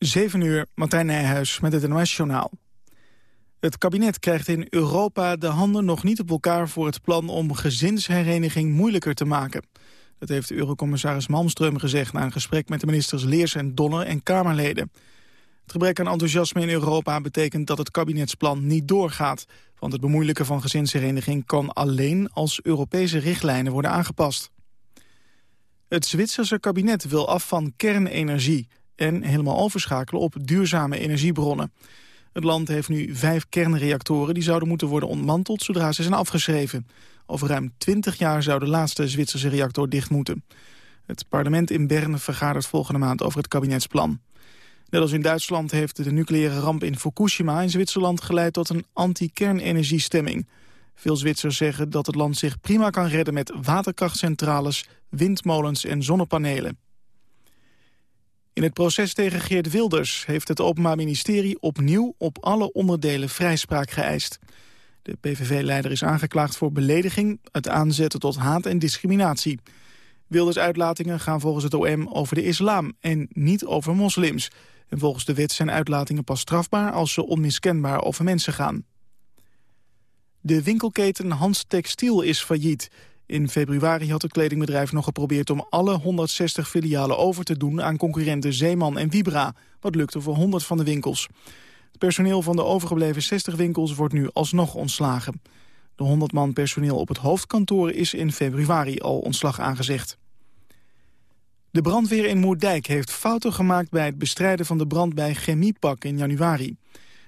7 uur, Martijn Nijhuis met het NOS-journaal. Het kabinet krijgt in Europa de handen nog niet op elkaar... voor het plan om gezinshereniging moeilijker te maken. Dat heeft Eurocommissaris Malmström gezegd... na een gesprek met de ministers Leers en Donner en Kamerleden. Het gebrek aan enthousiasme in Europa betekent dat het kabinetsplan niet doorgaat. Want het bemoeilijken van gezinshereniging kan alleen als Europese richtlijnen worden aangepast. Het Zwitserse kabinet wil af van kernenergie en helemaal overschakelen op duurzame energiebronnen. Het land heeft nu vijf kernreactoren die zouden moeten worden ontmanteld zodra ze zijn afgeschreven. Over ruim 20 jaar zou de laatste Zwitserse reactor dicht moeten. Het parlement in Bern vergadert volgende maand over het kabinetsplan. Net als in Duitsland heeft de nucleaire ramp in Fukushima in Zwitserland geleid tot een anti-kernenergiestemming. Veel Zwitsers zeggen dat het land zich prima kan redden met waterkrachtcentrales, windmolens en zonnepanelen. In het proces tegen Geert Wilders heeft het Openbaar Ministerie opnieuw op alle onderdelen vrijspraak geëist. De PVV-leider is aangeklaagd voor belediging, het aanzetten tot haat en discriminatie. Wilders uitlatingen gaan volgens het OM over de islam en niet over moslims. En volgens de wet zijn uitlatingen pas strafbaar als ze onmiskenbaar over mensen gaan. De winkelketen Hans Textiel is failliet. In februari had het kledingbedrijf nog geprobeerd om alle 160 filialen over te doen aan concurrenten Zeeman en Vibra. Wat lukte voor 100 van de winkels. Het personeel van de overgebleven 60 winkels wordt nu alsnog ontslagen. De 100 man personeel op het hoofdkantoor is in februari al ontslag aangezegd. De brandweer in Moerdijk heeft fouten gemaakt bij het bestrijden van de brand bij Chemiepak in januari.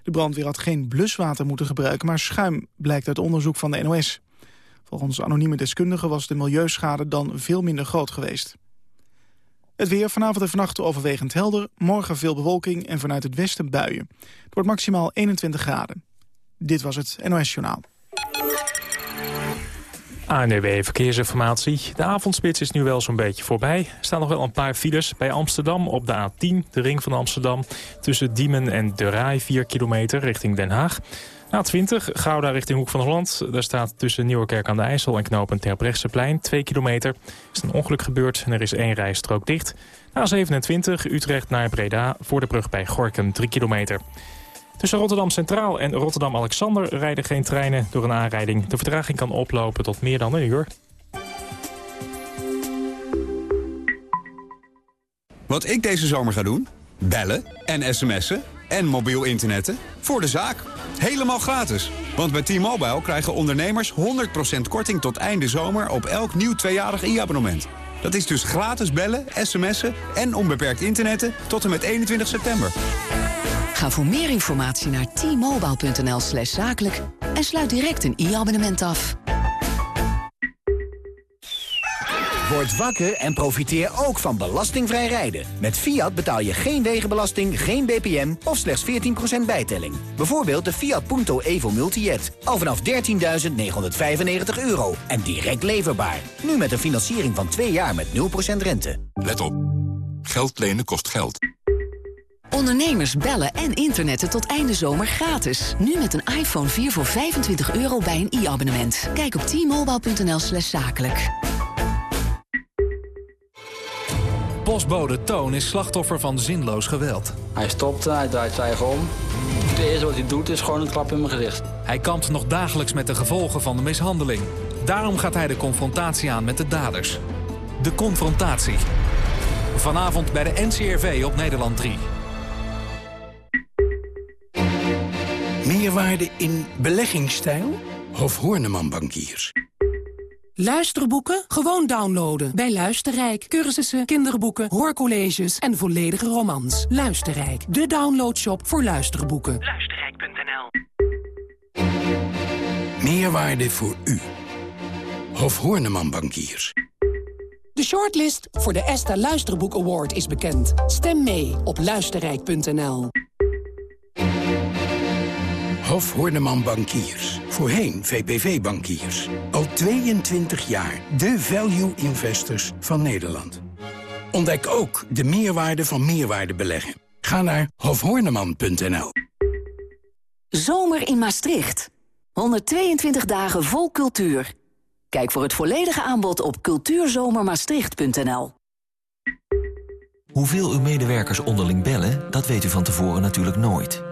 De brandweer had geen bluswater moeten gebruiken, maar schuim, blijkt uit onderzoek van de NOS. Volgens anonieme deskundigen was de milieuschade dan veel minder groot geweest. Het weer vanavond en vannacht overwegend helder. Morgen veel bewolking en vanuit het westen buien. Het wordt maximaal 21 graden. Dit was het NOS Journaal. ANWB Verkeersinformatie. De avondspits is nu wel zo'n beetje voorbij. Er staan nog wel een paar files bij Amsterdam op de A10, de ring van Amsterdam. Tussen Diemen en De Rai, 4 kilometer richting Den Haag. A20, Gouda richting Hoek van Holland. Daar staat tussen Nieuwerkerk aan de IJssel en knopen Terbrechtseplein 2 kilometer. Er is een ongeluk gebeurd en er is één rijstrook dicht. A27, Utrecht naar Breda voor de brug bij Gorkum 3 kilometer. Tussen Rotterdam Centraal en Rotterdam Alexander rijden geen treinen door een aanrijding. De vertraging kan oplopen tot meer dan een uur. Wat ik deze zomer ga doen? Bellen en sms'en en mobiel internetten voor de zaak. Helemaal gratis. Want bij T-Mobile krijgen ondernemers 100% korting tot einde zomer op elk nieuw tweejarig e-abonnement. Dat is dus gratis bellen, sms'en en onbeperkt internetten tot en met 21 september. Ga voor meer informatie naar t-mobile.nl slash zakelijk en sluit direct een e-abonnement af. Word wakker en profiteer ook van belastingvrij rijden. Met Fiat betaal je geen wegenbelasting, geen BPM of slechts 14% bijtelling. Bijvoorbeeld de Fiat Punto Evo Multijet. Al vanaf 13.995 euro en direct leverbaar. Nu met een financiering van 2 jaar met 0% rente. Let op. Geld lenen kost geld. Ondernemers bellen en internetten tot einde zomer gratis. Nu met een iPhone 4 voor 25 euro bij een e-abonnement. Kijk op t-mobile.nl slash zakelijk. Postbode Toon is slachtoffer van zinloos geweld. Hij stopt, hij draait zijn eigen om. Het eerste wat hij doet is gewoon een klap in mijn gezicht. Hij kampt nog dagelijks met de gevolgen van de mishandeling. Daarom gaat hij de confrontatie aan met de daders. De confrontatie. Vanavond bij de NCRV op Nederland 3. Meerwaarde in beleggingsstijl? Hof Horneman Bankiers. Luisterboeken? Gewoon downloaden. Bij Luisterrijk. Cursussen, kinderboeken, hoorcolleges en volledige romans. Luisterrijk. De downloadshop voor luisterboeken. Luisterrijk.nl Meerwaarde voor u. Hof Horneman Bankiers. De shortlist voor de ESTA Luisterboek Award is bekend. Stem mee op luisterrijk.nl. Hof Horneman Bankiers. Voorheen VPV Bankiers. Al 22 jaar de value investors van Nederland. Ontdek ook de meerwaarde van meerwaarde beleggen. Ga naar hofhorneman.nl. Zomer in Maastricht. 122 dagen vol cultuur. Kijk voor het volledige aanbod op cultuurzomermaastricht.nl. Hoeveel uw medewerkers onderling bellen, dat weet u van tevoren natuurlijk nooit.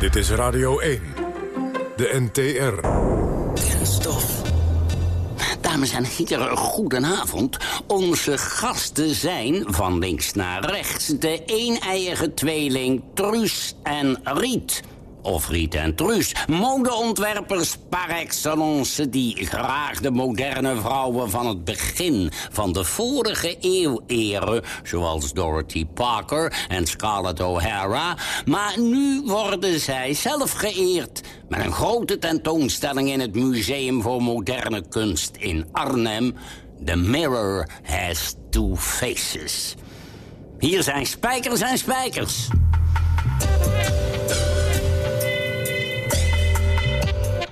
Dit is Radio 1, de NTR. Kenstof. Dames en heren, goedenavond. Onze gasten zijn, van links naar rechts... de een-eiige tweeling Truus en Riet. Of Riet en Truus, modeontwerpers par excellence... die graag de moderne vrouwen van het begin van de vorige eeuw eren... zoals Dorothy Parker en Scarlett O'Hara... maar nu worden zij zelf geëerd... met een grote tentoonstelling in het Museum voor Moderne Kunst in Arnhem... The Mirror Has Two Faces. Hier zijn spijkers en spijkers.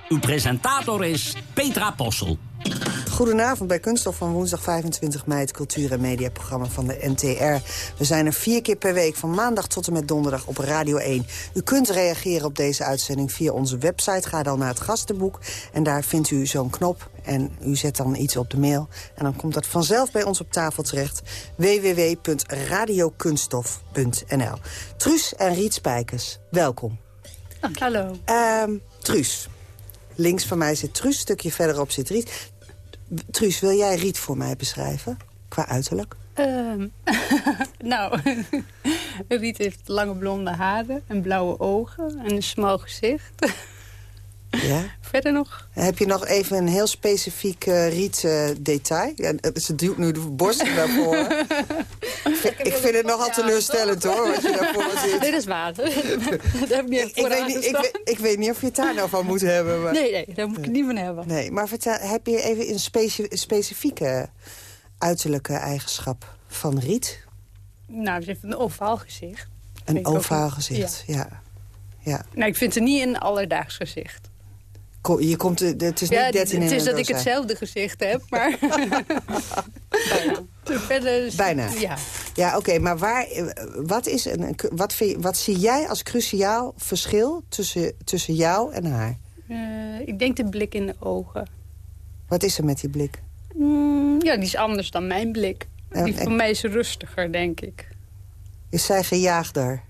Uw presentator is Petra Possel. Goedenavond bij Kunststof van woensdag 25 mei... het cultuur- en mediaprogramma van de NTR. We zijn er vier keer per week, van maandag tot en met donderdag op Radio 1. U kunt reageren op deze uitzending via onze website. Ga dan naar het gastenboek en daar vindt u zo'n knop... en u zet dan iets op de mail. En dan komt dat vanzelf bij ons op tafel terecht. www.radiokunststof.nl Truus en Riet Spijkers, welkom. Hallo. Ehm Truus, links van mij zit Truus, een stukje verderop zit Riet... Truus, wil jij Riet voor mij beschrijven? Qua uiterlijk? Ehm, nou, Riet heeft lange blonde haren en blauwe ogen en een smal gezicht. Ja? Verder nog? Heb je nog even een heel specifiek uh, Riet-detail? ja, ze duwt nu de borst naar voren. ik vind het nogal teleurstellend, hoor, wat je daarvoor zit. Dit is waar. dat heb ik niet ik, weet niet, ik, weet, ik, weet niet of je het daar nou van moet hebben. Maar... Nee, nee, daar moet ik het niet van hebben. Nee, maar vertel, heb je even een speci specifieke uiterlijke eigenschap van Riet? Nou, ze heeft een ovaal gezicht. Een ovaal gezicht, ja. ja. ja. Nou, ik vind het niet een alledaags gezicht. Je komt, het is niet ja, 13 Het is dat ik hetzelfde gezicht heb, maar... Bijna. Verder, Bijna. Ja, ja oké, maar waar, wat, is een, wat, vind, wat zie jij als cruciaal verschil tussen, tussen jou en haar? Uh, ik denk de blik in de ogen. Wat is er met die blik? Mm, ja, die is anders dan mijn blik. Die uh, voor mij is rustiger, denk ik. Is zij gejaagder?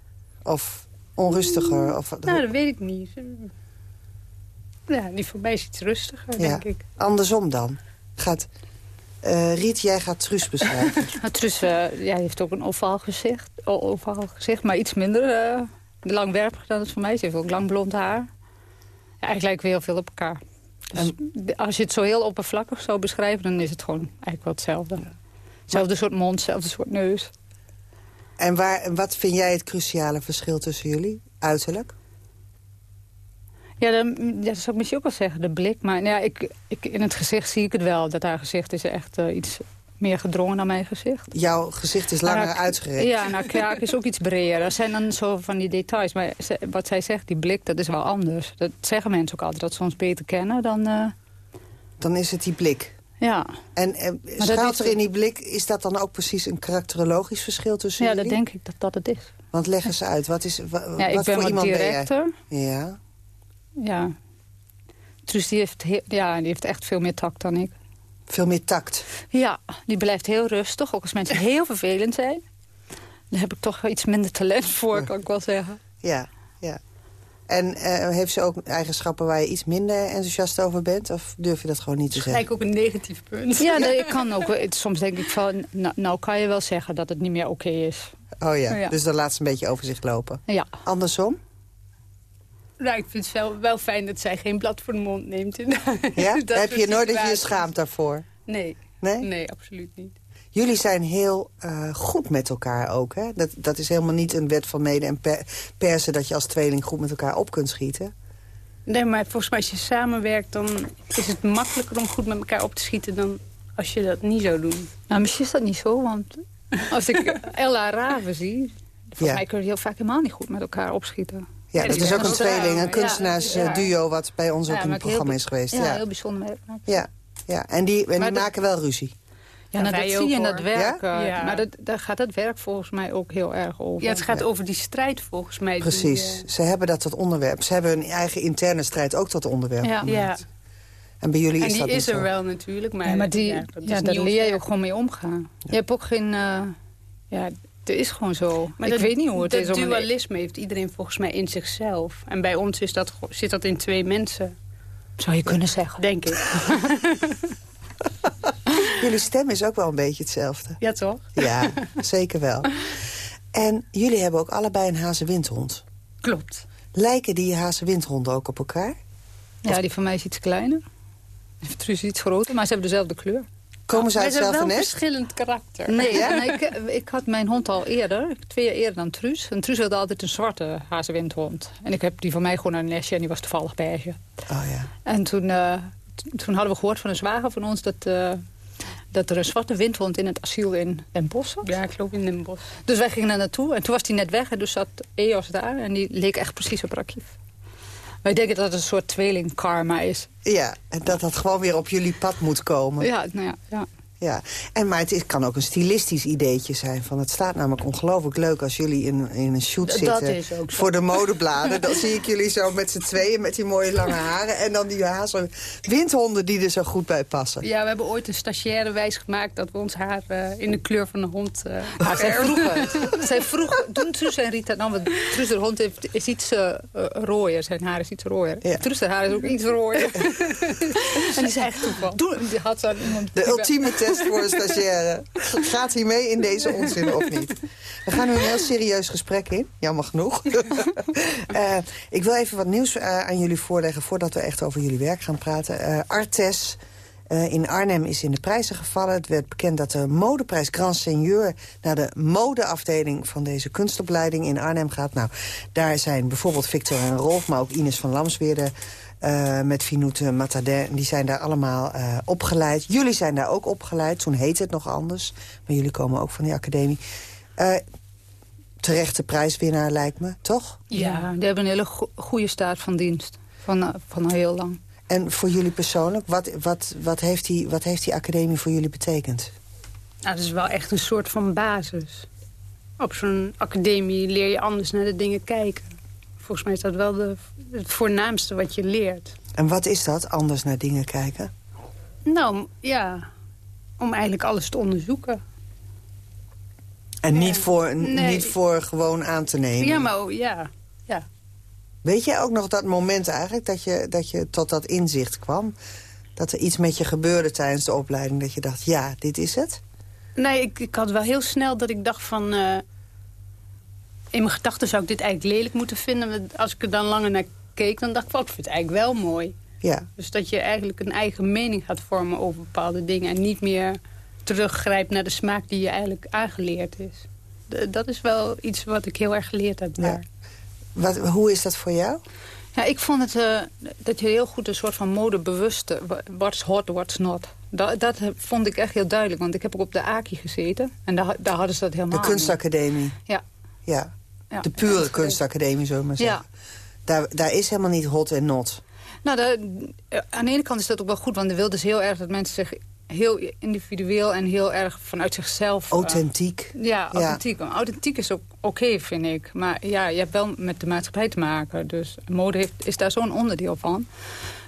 Of onrustiger? Of, nou, dat weet ik niet. Ja, die voor mij is iets rustiger, ja. denk ik. Andersom dan? Gaat, uh, Riet, jij gaat Truus beschrijven. nou, Truus uh, ja, heeft ook een ovaal gezicht, ovaal gezicht maar iets minder uh, langwerpig dan het voor mij is. Ze heeft ook lang blond haar. Ja, eigenlijk lijken we heel veel op elkaar. Dus en... als je het zo heel oppervlakkig zou beschrijven... dan is het gewoon eigenlijk wel hetzelfde. Hetzelfde soort mond, hetzelfde soort neus. En waar, wat vind jij het cruciale verschil tussen jullie, uiterlijk? Ja, dan, ja, dat zou ik misschien ook wel zeggen, de blik. Maar ja, ik, ik, in het gezicht zie ik het wel. Dat haar gezicht is echt uh, iets meer gedrongen dan mijn gezicht. Jouw gezicht is langer haar, uitgerekt. Ja, nou, kraak is ook iets breder. Dat zijn dan zo van die details. Maar wat zij zegt, die blik, dat is wel anders. Dat zeggen mensen ook altijd, dat ze ons beter kennen dan... Uh... Dan is het die blik. Ja. En eh, schuilt er in die blik, is dat dan ook precies een karakterologisch verschil tussen ja, jullie? Dat denk ik dat dat het is. Want leg eens uit, wat, is, wa, ja, wat voor iemand directer. ben jij? Ja. Ja. Truus die heeft, ja, die heeft echt veel meer tact dan ik. Veel meer tact? Ja, die blijft heel rustig. Ook als mensen heel vervelend zijn. Daar heb ik toch iets minder talent voor, kan ik wel zeggen. Ja, ja. En uh, heeft ze ook eigenschappen waar je iets minder enthousiast over bent? Of durf je dat gewoon niet te zeggen? Gelijk ook een negatief punt. Ja, nee, ik kan ook. Soms denk ik van, nou, nou kan je wel zeggen dat het niet meer oké okay is. Oh ja. ja, dus dan laat ze een beetje over zich lopen. Ja. Andersom? Nou, ik vind het wel, wel fijn dat zij geen blad voor de mond neemt. Ja? Heb je nooit dat je je schaamt daarvoor? Nee. Nee? Nee, absoluut niet. Jullie zijn heel uh, goed met elkaar ook, hè? Dat, dat is helemaal niet een wet van mede en per, persen... dat je als tweeling goed met elkaar op kunt schieten. Nee, maar volgens mij als je samenwerkt... dan is het makkelijker om goed met elkaar op te schieten... dan als je dat niet zou doen? Nou, misschien is dat niet zo, want als ik Ella Raven zie... volgens Ja. mij kunnen die heel vaak helemaal niet goed met elkaar opschieten. Ja, dat is ook een tweeling, een kunstenaarsduo... wat bij ons ook Ja, in het programma is geweest. Ja, Ja, heel bijzonder. ja, ja. en die, en maken wel ruzie. Ja, nou, dat zie je in dat werk. Ja? eh, Ja. Maar dat, daar gaat het werk volgens mij ook heel erg over. Ja, het gaat over die strijd volgens mij. die, Precies. eh, Ze hebben dat tot onderwerp. Ze hebben hun eigen interne strijd ook tot onderwerp Ja. gemaakt. ja. En bij jullie En is die dat is er zo. wel natuurlijk, maar, ja, maar die, ja, ja, dat is daar leer je ook gewoon mee omgaan. Je hebt ook geen... eh, ja, het is gewoon zo. Maar ik dat, weet niet hoe het dat is dualisme heeft iedereen volgens mij in zichzelf. En bij ons is dat, gewoon- zit dat in twee mensen. Zou je kunnen zeggen. Denk ik. Jullie stem is ook wel een beetje hetzelfde. Ja, toch? Ja, zeker wel. En jullie hebben ook allebei een hazenwindhond. Klopt. Lijken die hazenwindhonden ook op elkaar? Ja, die van mij is iets kleiner. Truus is iets groter, maar ze hebben dezelfde kleur. Komen ze uit zijn hetzelfde wel nest? verschillend karakter. Nee, ja, nee ik, ik had mijn hond al eerder. Twee jaar eerder dan Truus. En Truus wilde altijd een zwarte hazenwindhond. En ik heb die van mij gewoon een nestje en die was toevallig beige. Oh ja. En toen, eh, toen hadden we gehoord van een zwager van ons... dat, eh, dat er een zwarte windhond in het asiel in Den Bosch zat. Ja, ik loop in Den Bosch. Dus wij gingen daar naartoe en toen was die net weg. En dus zat Eos daar en die leek echt precies op Rakief. Wij denken dat het een soort tweeling karma is. Ja, en dat dat gewoon weer op jullie pad moet komen. Ja, nou ja, ja. Ja, en, maar het is, kan ook een stilistisch ideetje zijn. Van het staat namelijk ongelooflijk leuk als jullie in, in een shoot Dat zitten. is ook zo. Voor de modebladen. Dan zie ik jullie zo met z'n tweeën met die mooie lange haren. En dan die hazen, windhonden die er zo goed bij passen. Ja, we hebben ooit een stagiaire wijs gemaakt... dat we ons haar eh, in de kleur van de hond uh, Ja, zij vroeg, toen Truus en Rita, nou, want Truus de hond heeft, is iets uh, rooier. Zijn haar is iets rooier. Ja. Truus haar is ook iets rooier. en die zei echt toeval. Toen die had iemand... De ultieme test voor een stagiaire. Gaat hij mee in deze onzin of niet? We gaan nu een heel serieus gesprek in. Jammer genoeg. uh, ik wil even wat nieuws uh, aan jullie voorleggen... voordat we echt over jullie werk gaan praten. Uh, Artes uh, in Arnhem is in de prijzen gevallen. Het werd bekend dat de modeprijs Grand Seigneur... naar de modeafdeling van deze kunstopleiding in Arnhem gaat. Nou, daar zijn bijvoorbeeld Victor en Rolf... maar ook Ines van Lamsweerde... Uh, met Finoute Matadin, die zijn daar allemaal uh, opgeleid. Jullie zijn daar ook opgeleid, toen heette het nog anders. Maar jullie komen ook van die academie. Uh, terechte prijswinnaar lijkt me, toch? Ja, die hebben een hele go goede staat van dienst. Van, van al heel lang. En voor jullie persoonlijk, wat, wat, wat, heeft die, wat heeft die academie voor jullie betekend? Nou, dat is wel echt een soort van basis. Op zo'n academie leer je anders naar de dingen kijken. Volgens mij is dat wel de, het voornaamste wat je leert. En wat is dat, anders naar dingen kijken? Nou, ja, om eigenlijk alles te onderzoeken. En niet, voor, nee. niet voor gewoon aan te nemen? Ja, maar oh, ja. ja. Weet je ook nog dat moment eigenlijk dat je, dat je tot dat inzicht kwam? Dat er iets met je gebeurde tijdens de opleiding? Dat je dacht, ja, dit is het? Nee, ik, ik had wel heel snel dat ik dacht van... Uh, in mijn gedachten zou ik dit eigenlijk lelijk moeten vinden. Als ik er dan langer naar keek, dan dacht ik, van, ik vind het eigenlijk wel mooi. Ja. Dus dat je eigenlijk een eigen mening gaat vormen over bepaalde dingen... en niet meer teruggrijpt naar de smaak die je eigenlijk aangeleerd is. D dat is wel iets wat ik heel erg geleerd heb daar. Ja. Wat, hoe is dat voor jou? Ja, ik vond het uh, dat je heel goed een soort van modebewuste... what's hot, what's not. Dat, dat vond ik echt heel duidelijk, want ik heb ook op de AKI gezeten. En daar, daar hadden ze dat helemaal De kunstacademie? Ja. ja. Ja. De pure kunstacademie, we maar zeggen. Ja. Daar, daar is helemaal niet hot en not. Nou, daar, aan de ene kant is dat ook wel goed, want de wilde is heel erg dat mensen zich heel individueel en heel erg vanuit zichzelf... Authentiek. Uh, ja, authentiek. Ja. Authentiek is ook oké, okay, vind ik. Maar ja, je hebt wel met de maatschappij te maken. Dus mode heeft, is daar zo'n onderdeel van.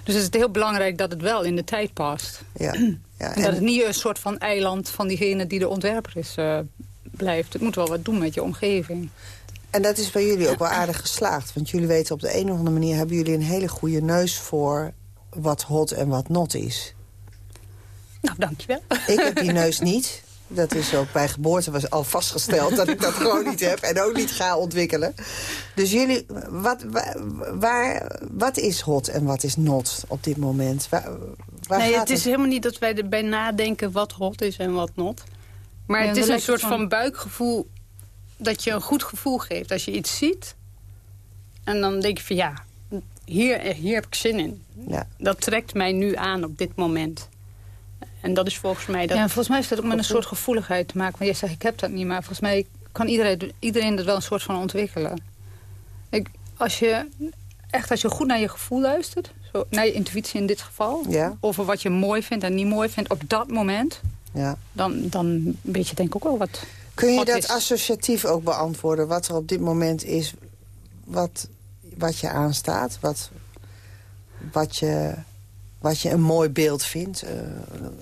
Dus het is heel belangrijk dat het wel in de tijd past. Ja. ja en dat het niet een soort van eiland van diegene die de ontwerper is uh, blijft. Het moet wel wat doen met je omgeving. En dat is bij jullie ook wel aardig geslaagd. Want jullie weten op de een of andere manier... hebben jullie een hele goede neus voor wat hot en wat not is. Nou, dankjewel. Ik heb die neus niet. Dat is ook bij geboorte was al vastgesteld dat ik dat gewoon niet heb. En ook niet ga ontwikkelen. Dus jullie, wat, waar, wat is hot en wat is not op dit moment? Waar, waar nee, het is helemaal niet dat wij erbij nadenken wat hot is en wat not. Maar ja, het is een soort van... van buikgevoel dat je een goed gevoel geeft. Als je iets ziet en dan denk je van ja, hier, hier heb ik zin in. Ja. Dat trekt mij nu aan op dit moment. En dat is volgens mij... Dat ja, volgens mij is dat ook met een soort gevoeligheid te maken. Want je zegt, ik heb dat niet, maar volgens mij kan iedereen, iedereen dat wel een soort van ontwikkelen. Ik, als je echt als je goed naar je gevoel luistert, zo, naar je intuïtie in dit geval, ja. over wat je mooi vindt en niet mooi vindt op dat moment, ja. dan, dan weet je denk ik ook wel wat. Kun je dat associatief ook beantwoorden? Wat er op dit moment is, wat, wat je aanstaat, wat, wat je wat je een mooi beeld vindt. Uh,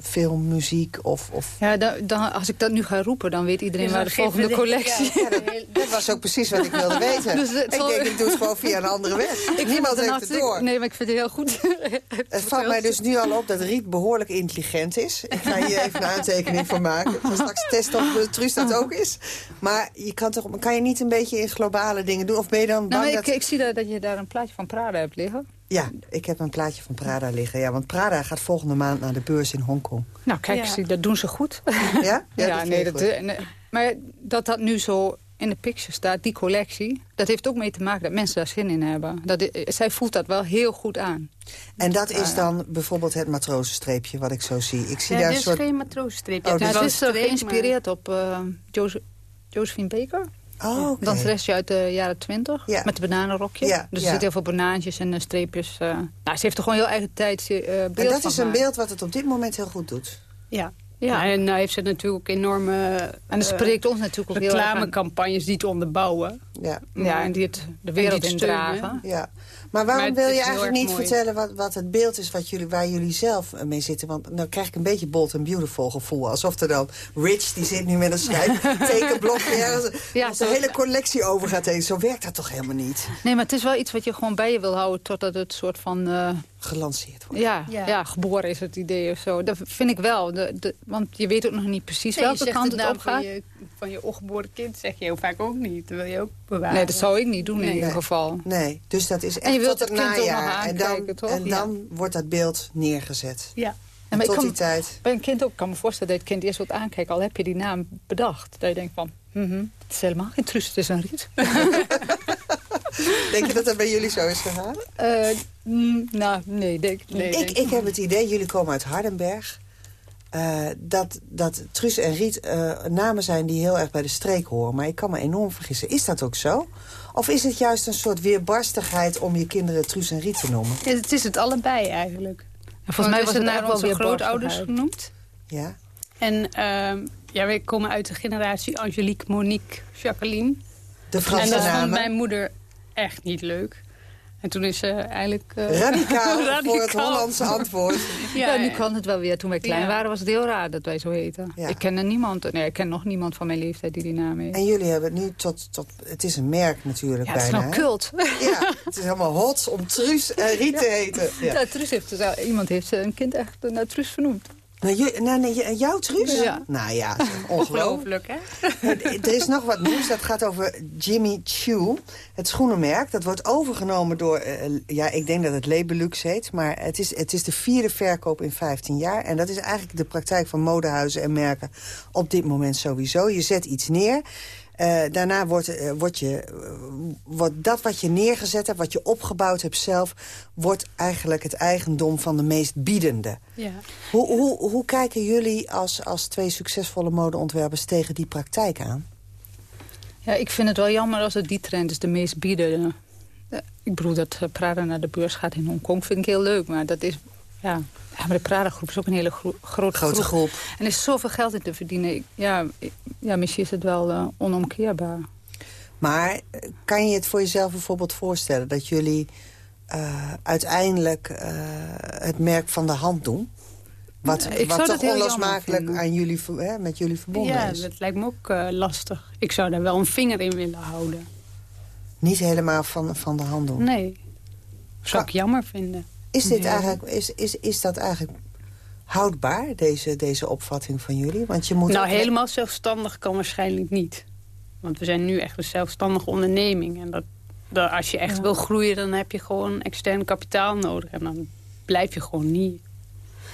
film, muziek of... of... Ja, dan, dan, als ik dat nu ga roepen, dan weet iedereen Dus waar de volgende collectie... Ja, dat, dat, was ook precies wat ik wilde weten. Dus ik zal... denk, ik doe het gewoon via een andere weg. Ik Niemand heeft het door. Nee, maar ik vind het heel goed. het valt mij dus nu al op dat Riet behoorlijk intelligent is. Ik ga hier even een aantekening van maken. Ik ga straks testen of Truus dat ook is. Maar je kan, toch, kan je niet een beetje in globale dingen doen? Of ben je dan bang nou, dat... ik, ik zie dat, dat je daar een plaatje van Prada hebt liggen. Ja, ik heb een plaatje van Prada liggen. Ja, want Prada gaat volgende maand naar de beurs in Hongkong. Nou, kijk, ja. dat doen ze goed. Ja? Ja, ja, dat nee, dat, nee, maar dat dat nu zo in de picture staat, die collectie... dat heeft ook mee te maken dat mensen daar zin in hebben. Dat, zij voelt dat wel heel goed aan. En dat is dan bijvoorbeeld het matrozenstreepje wat ik zo zie. Ik zie ja, daar een soort... is geen matrozenstreepje. Oh, is, het is geïnspireerd maar... op uh, Jose Josephine Baker. Oh, okay. Danseresje uit de jaren twintig. Ja. Met een bananenrokje. Ja, dus er ja. zitten heel veel banaantjes en uh, streepjes. Uh, nou, ze heeft er gewoon heel eigen tijd uh, beeld En dat van is een beeld wat het op dit moment heel goed doet. Ja. Ja, en nou heeft ze natuurlijk ook enorme en dat spreekt ons natuurlijk ook heel erg aan. reclamecampagnes die het onderbouwen. Ja, ja en die het de wereld in dragen. Ja. Maar waarom Maar wil je eigenlijk niet mooi. vertellen wat, wat het beeld is wat jullie, waar jullie zelf mee zitten? Want dan krijg ik een beetje bold and beautiful gevoel. Alsof er dan Rich, die zit nu met een schrijf tekenblokje ergens, Ja, als de zo- hele collectie over gaat heen. Zo werkt dat toch helemaal niet? Nee, maar het is wel iets wat je gewoon bij je wil houden... totdat het soort van... eh, Gelanceerd wordt. ja, ja. Ja. geboren is het idee of zo. Dat vind ik wel. De, de, want je weet ook nog niet precies Nee, welke kant het het nou op gaat. je, van je ongeboren kind zeg je heel vaak ook niet. Dat wil je ook bewaren. Nee, dat zou ik niet doen in ieder geval. Nee, dus dat is echt En je wilt tot het het kind najaar. En dan, aankijken, toch? en Ja. dan wordt dat beeld neergezet. Ja. En maar ik tot kan- die tijd. Bij een kind ook, ik kan me voorstellen dat het kind eerst wat aankijkt... al heb je die naam bedacht. Dat je denkt van, mhm, het is helemaal geen truus, het is een riet. Denk je dat dat bij jullie zo is gegaan? Eh, mm, nou, nee, denk, nee, ik, denk- ik heb het idee, jullie komen uit Hardenberg... eh, dat, dat Truus en Riet eh, namen zijn die heel erg bij de streek horen. Maar ik kan me enorm vergissen. Is dat ook zo? Of is het juist een soort weerbarstigheid om je kinderen Truus en Riet te noemen? Ja, Het is het allebei eigenlijk. volgens mij was het naar onze weer grootouders genoemd. Ja? En ehm, ja, wij komen uit de generatie Angelique, Monique, Jacqueline. De Franse en dat vond mijn moeder echt niet leuk. En toen is ze eigenlijk... eh, Radicaal, voor het. Hollandse antwoord. Ja, Ja, nu kan het wel weer. Toen wij klein Ja. waren was het heel raar dat wij zo heten. Ja. Ik kende niemand, nee, ik ken nog niemand van mijn leeftijd die die naam heeft. En jullie hebben het nu tot, tot... Het is een merk natuurlijk Ja, het is bijna. nou hè? cult. Ja, het is helemaal hot om Truus en Riet te heten. Ja. Ja, Truus heeft dus, eh, iemand heeft een kind echt naar Truus vernoemd. Nou, je, nou, nee, je- jouw Truus? Ja. Nou ja, ongelooflijk. Ongelooflijk, hè? Er is nog wat nieuws, dat gaat over Jimmy Choo. Het schoenenmerk, dat wordt overgenomen door... eh, ja, ik denk dat het Labelux heet. Maar het is, het is de vierde verkoop in 15 jaar. En dat is eigenlijk de praktijk van modehuizen en merken op dit moment sowieso. Je zet iets neer... Eh, daarna wordt, eh, wordt je, eh, wordt dat wat je neergezet hebt, wat je opgebouwd hebt zelf... wordt eigenlijk het eigendom van de meest biedende. Ja. Hoe, hoe, hoe kijken jullie als, als twee succesvolle modeontwerpers tegen die praktijk aan? Ja, ik vind het wel jammer als het die trend is, de meest bieden. Eh, Ik bedoel, dat Prada naar de beurs gaat in Hongkong vind ik heel leuk. Maar dat is, ja, ja maar de Prada-groep is ook een hele gro grote, Grote groep. En er is zoveel geld in te verdienen. Ik- ja, ik- ja, misschien is het wel eh, onomkeerbaar. Maar eh, kan je het voor jezelf bijvoorbeeld voorstellen... dat jullie eh, uiteindelijk het merk van de hand doen? Wat, wat toch onlosmakelijk aan jullie, hè, met jullie verbonden Ja, is? dat lijkt me ook lastig. Ik zou daar wel een vinger in willen houden. Niet helemaal van, van de hand doen. Nee. Zou ik jammer vinden. Is, dit Ja. eigenlijk, is, is, is dat eigenlijk houdbaar, deze, deze opvatting van jullie? Want je moet Nou, ook- helemaal zelfstandig kan waarschijnlijk niet. Want we zijn nu echt een zelfstandige onderneming. En dat, dat, als je echt Ja. wil groeien, dan heb je gewoon extern kapitaal nodig. En dan blijf je gewoon niet.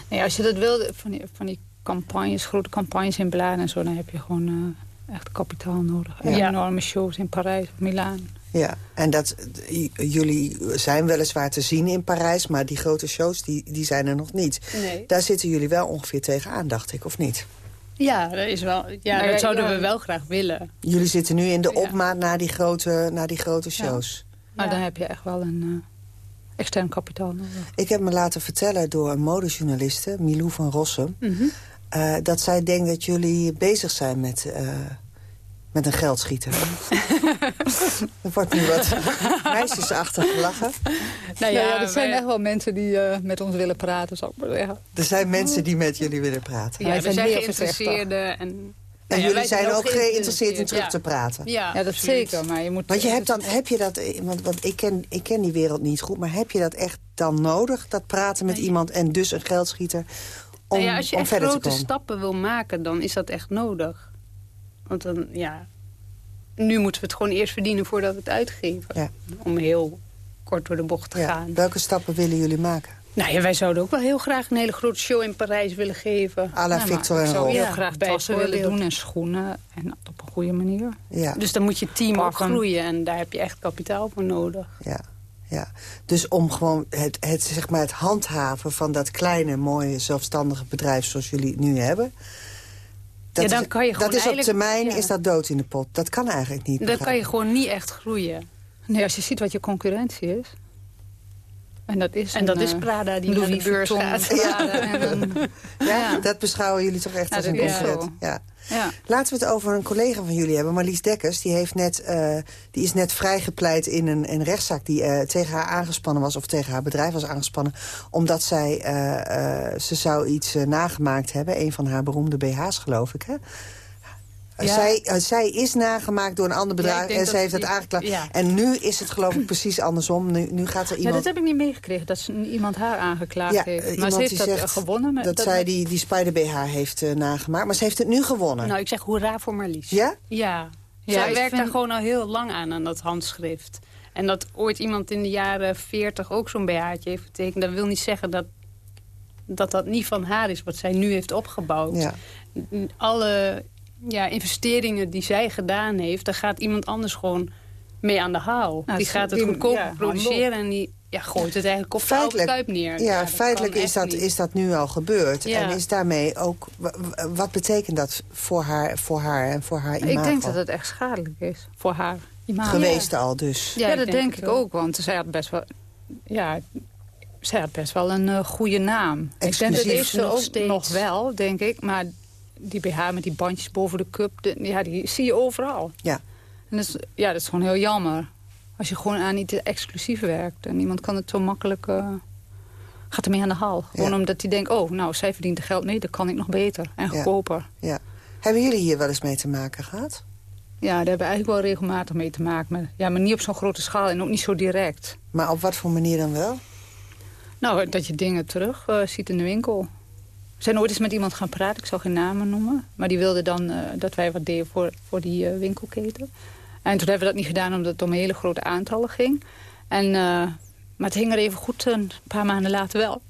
Nee, als je dat wilde, van die, van die campagnes, grote campagnes in bladen en zo... dan heb je gewoon eh, echt kapitaal nodig. En Ja. enorme shows in Parijs of Milaan. Ja, en dat, jullie zijn weliswaar te zien in Parijs... maar die grote shows die, die zijn er nog niet. Nee. Daar zitten jullie wel ongeveer tegenaan, dacht ik, of niet? Ja, dat, is wel, ja, dat zouden ja. we wel graag willen. Jullie zitten nu in de opmaat naar die grote, naar die grote shows. Maar dan heb je echt wel een eh, extern kapitaal nodig. Ik heb me laten vertellen door een modejournaliste, Milou van Rossum... Mhm. eh, dat zij denkt dat jullie bezig zijn met, eh, met een geldschieter. er wordt nu wat meisjesachtig gelachen. Nou ja, er zijn wij- echt wel mensen die eh, met ons willen praten, zou ik maar zeggen. Er zijn mensen die met jullie willen praten. Ja, zijn zijn geïnteresseerden. En, En Nou ja, jullie zijn ook geïnteresseerd in terug ja. te praten. Ja, Ja, dat absoluut. zeker, maar je moet... Want je hebt dan, heb je dat, want, want ik, ken, ik ken die wereld niet goed... maar heb je dat echt dan nodig, dat praten met iemand... en dus een geldschieter, om, Nou ja, als je om echt verder te grote komen? stappen wil maken, dan is dat echt nodig. Want dan, ja... Nu moeten we het gewoon eerst verdienen voordat we het uitgeven. Ja. Om heel kort door de bocht te Ja. gaan. Welke stappen willen jullie maken? Nou ja, wij zouden ook wel heel graag een hele grote show in Parijs willen geven. À la Ja, maar Victor en Ik zou Rolf. heel Ja, graag tassen willen doen en schoenen. En op een goede manier. Ja, Dus dan moet je team ook groeien en daar heb je echt kapitaal voor nodig. ja, ja. Dus om gewoon het, het, zeg maar het handhaven van dat kleine, mooie, zelfstandige bedrijf... zoals jullie het nu hebben... Dat Ja, dan is, kan je gewoon dat is op termijn ja. is dat dood in de pot. Dat kan eigenlijk niet. Dan kan je gewoon niet echt groeien. Nee, als je ziet wat je concurrentie is. En dat is, En een, dat is eh, Prada die naar Louis de beurs gaat. Prada en een- Ja, ja. dat beschouwen jullie toch echt als een concurrent. Ja. Ja. Laten we het over een collega van jullie hebben, Marlies Dekkers. Die, heeft net, eh, die is net vrijgepleit in een, een rechtszaak die eh, tegen haar aangespannen was... of tegen haar bedrijf was aangespannen... omdat zij, eh, ze zou iets nagemaakt hebben. Een van haar beroemde BH's, geloof ik, hè? Ja. Zij, eh, zij is nagemaakt door een ander Ja, bedrijf en ze dat heeft het die- aangeklaagd. ja. En nu is het geloof ik precies andersom. Nu, nu gaat er Ja, iemand... dat heb ik niet meegekregen, dat ze, iemand haar aangeklaagd Ja, heeft. eh, Maar iemand ze heeft die dat zegt eh, gewonnen. Met, dat, zij die, die Spider-BH heeft eh, nagemaakt. Maar ze heeft het nu gewonnen. Nou, ik zeg hoera voor Marlies. Ja? Ja. Ja, Zij werkt vind- daar gewoon al heel lang aan, aan dat handschrift. En dat ooit iemand in de jaren 40 ook zo'n BH'tje heeft getekend... dat wil niet zeggen dat, dat dat niet van haar is, wat zij nu heeft opgebouwd. Ja. Alle ja, investeringen die zij gedaan heeft... daar gaat iemand anders gewoon mee aan de haal. Nou, die gaat het goedkoop ja, produceren en die ja, gooit het eigenlijk op de kuip neer. Ja, dat feitelijk is dat, niet. is dat nu al gebeurd. Ja. En is daarmee ook... Wat betekent dat voor haar, voor haar en voor haar imago? Ik denk dat het echt schadelijk is voor haar imago. Geweest al dus. Ja, Ja, dat denk, denk ik ook, want zij had best wel... Ja, zij had best wel een eh, goede naam. Ik denk dat ze ook nog wel, denk ik. Maar die BH met die bandjes boven de cup, de- ja, die zie je overal. Ja. En dat is, ja, dat is gewoon heel jammer. Als je gewoon aan iets exclusief werkt. En iemand kan het zo makkelijk... eh, gaat ermee aan de haal. Gewoon Ja. omdat hij denkt, oh, nou, zij verdient er geld mee. Dat kan ik nog beter en goedkoper. Ja. Hebben jullie hier wel eens mee te maken gehad? Ja, daar hebben we eigenlijk wel regelmatig mee te maken. Maar, ja, maar niet op zo'n grote schaal en ook niet zo direct. Maar op wat voor manier dan wel? Nou, dat je dingen terug eh, ziet in de winkel. Zijn ooit eens met iemand gaan praten, ik zal geen namen noemen. Maar die wilde dan eh, dat wij wat deden voor, voor die eh, winkelketen. En toen hebben we dat niet gedaan omdat het om hele grote aantallen ging. En, eh, maar het hing er even goed een paar maanden later wel.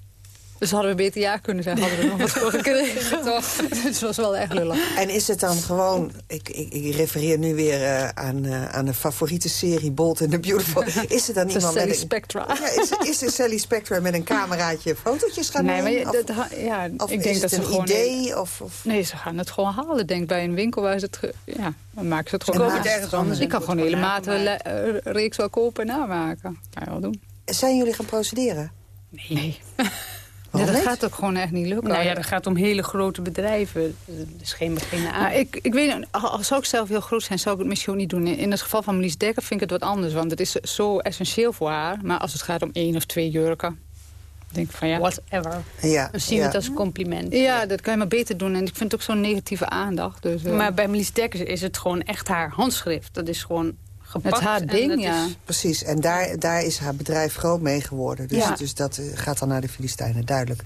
Dus hadden we beter ja kunnen zeggen, hadden we er nog wat voor gekregen. Toch? Dus het was wel echt lullig. En is het dan gewoon... Ik, ik, ik refereer nu weer eh, aan, eh, aan de favoriete serie Bold and the Beautiful. Is het dan iemand Sally met een... Spectra. Ja, is, is er Sally Spectra met een cameraatje fotootjes gaan Nee, maar nemen? je- Of- dat, ha- ja, of ik is denk het dat ze een gewoon... idee? Of, of... Nee, ze gaan het gewoon halen, denk ik, bij een winkel waar ze het... Ja, dan maken ze het gewoon kopen ergens anders Ik kan gewoon een hele maten eh, reeks wel kopen en namaken. Kan je wel doen. Zijn jullie gaan procederen? Nee. Waarom dat niet? gaat ook gewoon echt niet lukken. Nou ja, dat gaat om hele grote bedrijven. Is geen beginnen aan. Ik, ik weet, niet, al al zou ik zelf heel groot zijn, zou ik het misschien ook niet doen. In het geval van Melis Dekker vind ik het wat anders. Want het is zo essentieel voor haar. Maar als het gaat om één of twee jurken, denk ik van ja. Whatever. Ja, Dan zien we ja. het als een compliment. Ja, dat kan je maar beter doen. En ik vind het ook zo'n negatieve aandacht. Dus, eh, Maar bij Melis Dekkers is het gewoon echt haar handschrift. Dat is gewoon gepakt. Het haar ding, dat ja. is- Precies, en daar, daar is haar bedrijf groot mee geworden. Dus, Ja. dus dat eh, gaat dan naar de Filistijnen, duidelijk.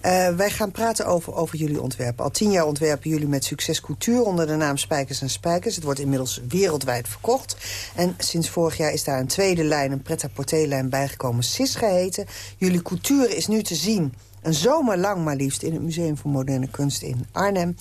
Eh, wij gaan praten over, over jullie ontwerpen. Al tien jaar ontwerpen jullie met succes couture onder de naam Spijkers en Spijkers. Het wordt inmiddels wereldwijd verkocht. En sinds vorig jaar is daar een tweede lijn, een pret-à-porter-lijn bijgekomen, Sis geheten. Jullie couture is nu te zien, een zomer lang maar liefst, in het Museum voor Moderne Kunst in Arnhem.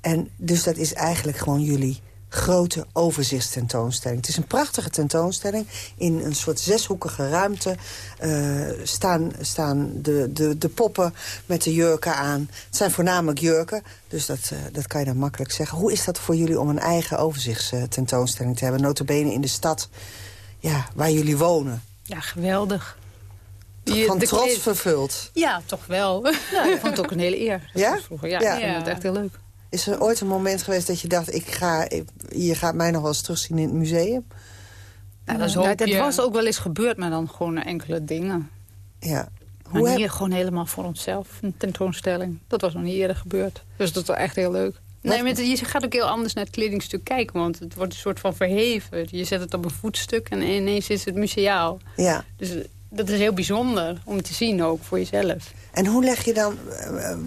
En dus dat is eigenlijk gewoon jullie grote overzichtstentoonstelling. Het is een prachtige tentoonstelling. In een soort zeshoekige ruimte uh, staan, staan de, de, de poppen met de jurken aan. Het zijn voornamelijk jurken, dus dat, uh, dat kan je dan makkelijk zeggen. Hoe is dat voor jullie om een eigen overzichtstentoonstelling te hebben? Notabene in de stad ja, waar jullie wonen. Ja, geweldig. Van trots vervuld? Ja, toch wel. Ja, ik vond het ook een hele eer. Ja? Vroeger. Ja, ja. ik vond het echt heel leuk. Is er ooit een moment geweest dat je dacht... Ik ga, je gaat mij nog wel eens terugzien in het museum? Ja, dat, ja, dat was ook wel eens gebeurd, maar dan gewoon enkele dingen. Ja. Hoe maar hier gewoon helemaal voor onszelf, een tentoonstelling. Dat was nog niet eerder gebeurd. Dus dat was echt heel leuk. Nee, je gaat ook heel anders naar het kledingstuk kijken. Want het wordt een soort van verheven. Je zet het op een voetstuk en ineens is het museaal. Ja. Dus dat is heel bijzonder om te zien ook voor jezelf. En hoe leg je dan eh, eh,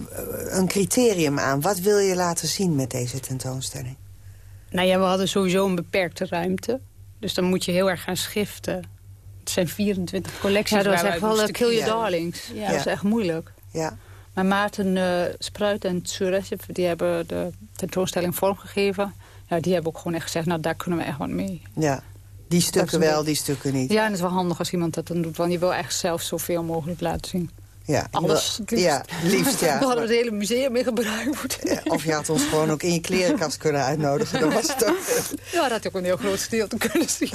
een criterium aan? Wat wil je laten zien met deze tentoonstelling? Nou ja, we hadden sowieso een beperkte ruimte. Dus dan moet je heel erg gaan schiften. Het zijn 24 collecties. Ja, dat was echt wel uh, Kill Your Darlings. Ja. Dat is echt moeilijk. Ja. Maar Maarten uh, Spruit en Tsuresev, die hebben de tentoonstelling vormgegeven. Ja, die hebben ook gewoon echt gezegd, nou daar kunnen we echt wat mee. Ja. Die stukken wel, die stukken niet. Ja, en het is wel handig als iemand dat dan doet. Want je wil echt zelf zoveel mogelijk laten zien. Ja, Alles. Liefst. Ja, liefst, ja. We hadden het hele museum mee gebruikt. Ja, of je had ons gewoon ook in je klerenkast kunnen uitnodigen. Dat was het ook. Ja, dat had ook een heel groot te kunnen zien.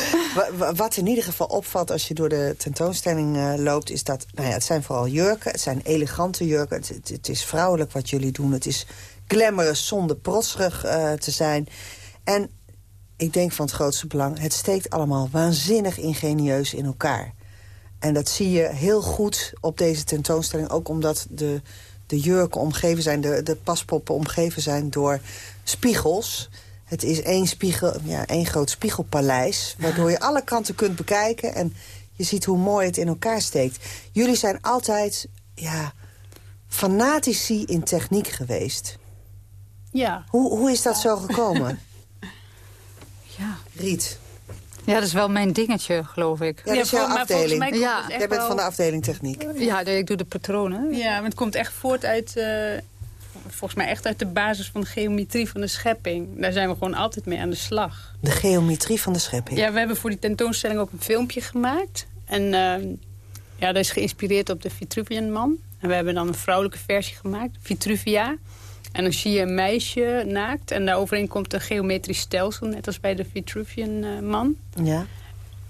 Wat in ieder geval opvalt als je door de tentoonstelling uh, loopt... is dat, nou ja, het zijn vooral jurken. Het zijn elegante jurken. Het, het, is vrouwelijk wat jullie doen. Het is glamorous zonder protserig uh, te zijn. En ik denk van het grootste belang... het steekt allemaal waanzinnig ingenieus in elkaar. En dat zie je heel goed op deze tentoonstelling. Ook omdat de, de jurken omgeven zijn, de, de paspoppen omgeven zijn door spiegels. Het is één, spiegel, ja, één groot spiegelpaleis. Waardoor je alle kanten kunt bekijken. En je ziet hoe mooi het in elkaar steekt. Jullie zijn altijd ja, fanatici in techniek geweest. Ja. Hoe, hoe is dat zo gekomen? ja. Riet. Ja, dat is wel mijn dingetje, geloof ik. Ja, dat is jouw afdeling. ja. Jij bent van de afdeling techniek. Ja, ik doe de patronen. Ja, maar het komt echt voort uit... Uh, volgens mij echt uit de basis van de geometrie van de schepping. Daar zijn we gewoon altijd mee aan de slag. De geometrie van de schepping? Ja, we hebben voor die tentoonstelling ook een filmpje gemaakt. En uh, ja, dat is geïnspireerd op de Vitruvian-man. En we hebben dan een vrouwelijke versie gemaakt, Vitruvia. En dan zie je een meisje naakt. En daaroverheen komt een geometrisch stelsel, net als bij de Vitruvian-man. ja.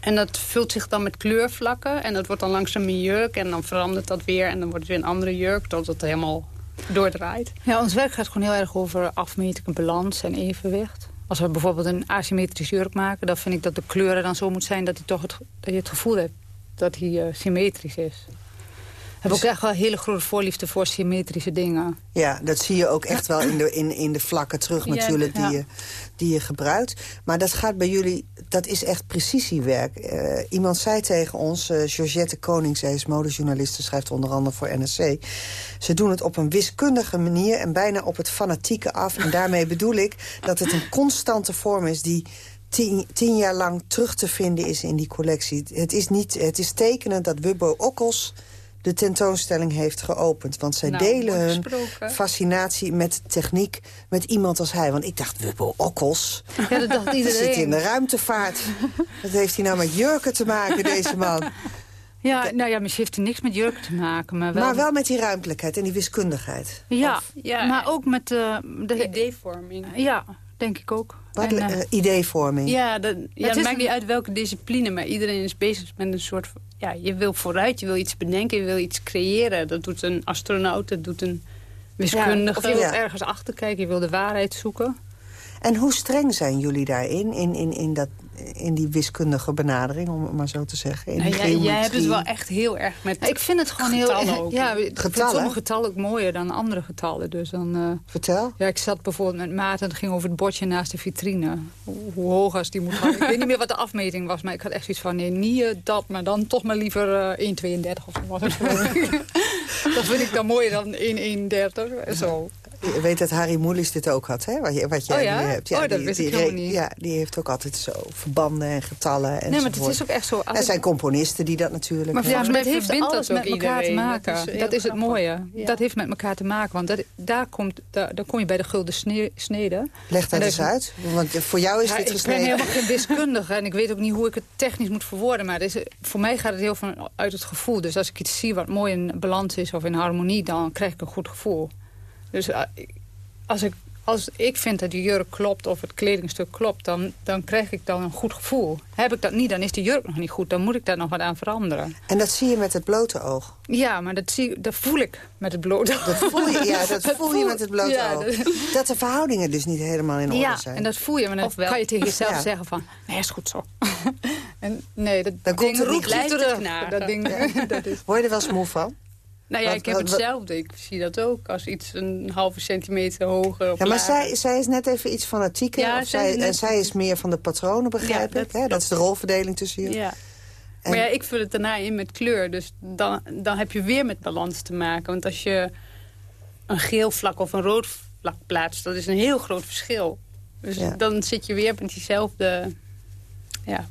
En dat vult zich dan met kleurvlakken. En dat wordt dan langzaam een jurk. En dan verandert dat weer. En dan wordt het weer een andere jurk. Tot het helemaal doordraait. Ja, ons werk gaat gewoon heel erg over afmeting, balans en evenwicht. Als we bijvoorbeeld een asymmetrische jurk maken... dan vind ik dat de kleuren dan zo moet zijn dat, hij toch het, dat je het gevoel hebt dat hij uh, symmetrisch is heb ook echt wel hele grote voorliefde voor symmetrische dingen. Ja, dat zie je ook echt wel in de, in, in de vlakken terug natuurlijk die, je, die je gebruikt. Maar dat gaat bij jullie, dat is echt precisiewerk. Uh, iemand zei tegen ons, uh, Georgette Koning, zij is modejournaliste, schrijft onder andere voor NRC. Ze doen het op een wiskundige manier en bijna op het fanatieke af. En daarmee bedoel ik dat het een constante vorm is die... Tien, tien, jaar lang terug te vinden is in die collectie. Het is, niet, het is tekenend dat Wubbo Okkels de tentoonstelling heeft geopend. Want zij nou, delen hun fascinatie met techniek met iemand als hij. Want ik dacht, Wubbel Okkels. Ja, dat dacht iedereen. zit in de ruimtevaart. Wat heeft hij nou met jurken te maken, deze man? Ja, nou ja, misschien heeft hij niks met jurken te maken. Maar wel, maar wel met die ruimtelijkheid en die wiskundigheid. Ja, ja maar ook met uh, de ideevorming. Ja, denk ik ook. Wat, en, uh, ideevorming? Ja, dat, ja, het maakt niet uit welke discipline, maar iedereen is bezig met een soort ja, je wil vooruit, je wil iets bedenken, je wil iets creëren. Dat doet een astronaut, dat doet een wiskundige. of je wil ergens achter kijken, je wil de waarheid zoeken. En hoe streng zijn jullie daarin, in, in, in, dat, in die wiskundige benadering, om het maar zo te zeggen? In nou, jij, jij, hebt het wel echt heel erg met Ik vind het gewoon heel... Ook. Ja, ik getallen? sommige getallen ook mooier dan andere getallen. Dus dan, uh, Vertel. Ja, ik zat bijvoorbeeld met Maarten, het ging over het bordje naast de vitrine. Hoe, hoe hoog als die moet gaan. ik weet niet meer wat de afmeting was, maar ik had echt zoiets van... nee, niet uh, dat, maar dan toch maar liever uh, 1,32 of zo dat vind ik dan mooier dan 1,31. Zo. Je weet dat Harry Moelis dit ook had, hè? Wat, je, wat jij oh ja? nu hebt. Ja, oh, dat die, wist die, ik helemaal niet. Ja, die heeft ook altijd zo verbanden en getallen. En Nee, maar het is ook echt zo... Er ik- zijn componisten die dat natuurlijk... Maar ja. volgens mij heeft alles dat ook met elkaar te maken. Dat Dat is het mooie. Ja. Dat heeft met elkaar te maken. Want dat, daar, komt, daar, daar kom je bij de gulden sne- snede. Leg dat En eens uit. Want voor jou is Ja, dit ik gesneden. ben helemaal geen wiskundige en ik weet ook niet hoe ik het technisch moet verwoorden. Maar is, voor mij gaat het heel van uit het gevoel. Dus als ik iets zie wat mooi in balans is of in harmonie, dan krijg ik een goed gevoel. Dus eh, als ik, als ik vind dat die jurk klopt of het kledingstuk klopt, dan, dan krijg ik dan een goed gevoel. Heb ik dat niet, dan is die jurk nog niet goed. Dan moet ik daar nog wat aan veranderen. En dat zie je met het blote oog. Ja, maar dat, zie, dat voel ik met het blote oog. Dat voel je, ja, dat voel je met het blote ja, oog. dat- Dat de verhoudingen dus niet helemaal in orde Ja, zijn. en dat voel je. Maar dan Of wel. kan je tegen jezelf Ja. zeggen van... Nee, is goed zo. en nee, dat Dan komt het niet roept je terug. Dat ding, dat is... Word je er wel eens moe van? Nou ja, Wat- ik heb wat- hetzelfde. Ik zie dat ook. Als iets een halve centimeter hoger of Ja, maar lager. zij, zij is net even iets fanatieker. Ja, of zij net- en zij is meer van de patronen, begrijp Ja, ik. dat is de rolverdeling tussen jullie. Ja. En- Maar ja, ik vul het daarna in met kleur. Dus dan, dan heb je weer met balans te maken. Want als je een geel vlak of een rood vlak plaatst... dat is een heel groot verschil. Dus Ja. dan zit je weer met diezelfde ja,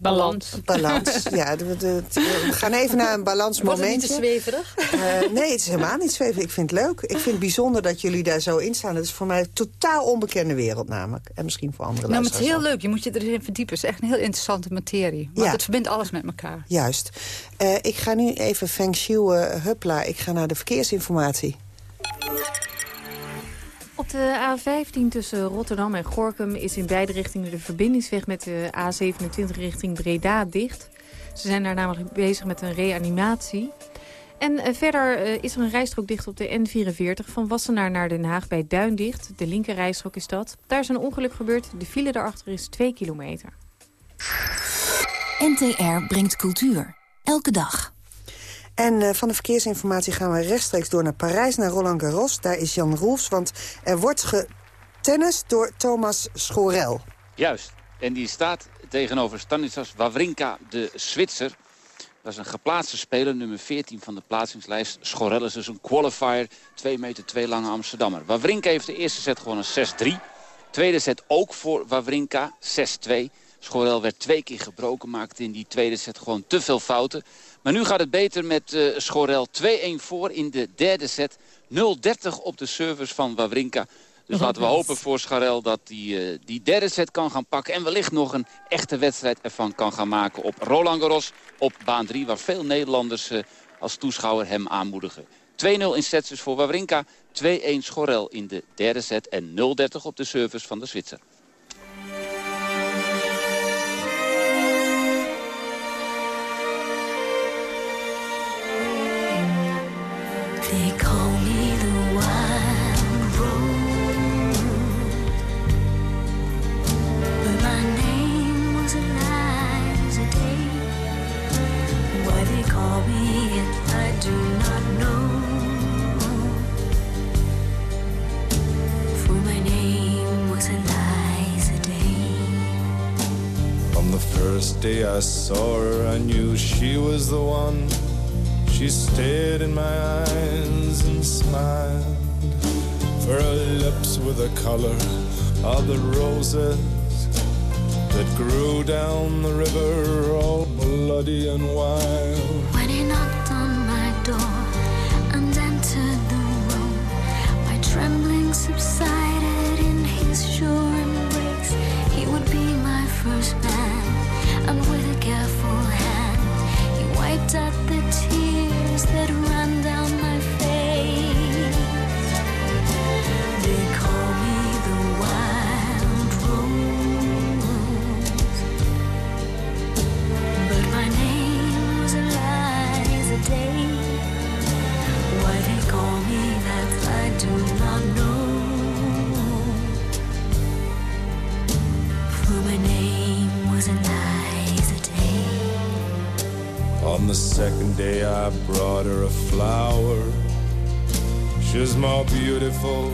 balans. Balans, ja. de- de- de- we gaan even naar een Wordt het niet te balansmomentje. zweverig? Eh, nee, het is helemaal niet zweven. Ik vind het leuk. Ik vind het bijzonder dat jullie daar zo in staan. Het is voor mij een totaal onbekende wereld namelijk. En misschien voor andere Nou, maar het is heel ook. leuk. Je moet je erin verdiepen. Het is echt een heel interessante materie. Want Ja. het verbindt alles met elkaar. Juist. Eh, ik ga nu even Feng Shui eh, huppla. Ik ga naar de verkeersinformatie. De A15 tussen Rotterdam en Gorkum is in beide richtingen de verbindingsweg met de A27 richting Breda dicht. Ze zijn daar namelijk bezig met een reanimatie. En eh, verder eh, is er een rijstrook dicht op de N44 van Wassenaar naar Den Haag bij Duindicht. De linker rijstrook is dat. Daar is een ongeluk gebeurd. De file daarachter is 2 kilometer. NTR brengt cultuur. Elke dag. En eh, van de verkeersinformatie gaan we rechtstreeks door naar Parijs, naar Roland Garros. Daar is Jan Roels, want er wordt getennist door Thomas Schorel. Juist. En die staat tegenover Stanislas Wawrinka, de Zwitser. Dat is een geplaatste speler, nummer 14 van de plaatsingslijst. Schorel is dus een qualifier, 2 meter 2 lange Amsterdammer. Wawrinka heeft de eerste set gewonnen 6-3. Tweede set ook voor Wawrinka, 6-2. Schorel werd twee keer gebroken, maakte in die tweede set gewoon te veel fouten. Maar nu gaat het beter met eh Schorel 2-1 voor in de derde set. 0-30 op de service van Wawrinka. Dus laten we hopen voor Scharel dat hij die derde set kan gaan pakken. En wellicht nog een echte wedstrijd ervan kan gaan maken op Roland Garros. Op baan 3 waar veel Nederlanders eh, als toeschouwer hem aanmoedigen. 2-0 in sets dus voor Wawrinka. 2-1 Schorel in de derde set. En 0-30 op de service van de Zwitser. I saw her, I knew she was the one. She stared in my eyes and smiled. For her lips were the color of the roses that grew down the river, all bloody and wild. When he knocked on my door and entered the room, my trembling subsided that Her a flower. She's more beautiful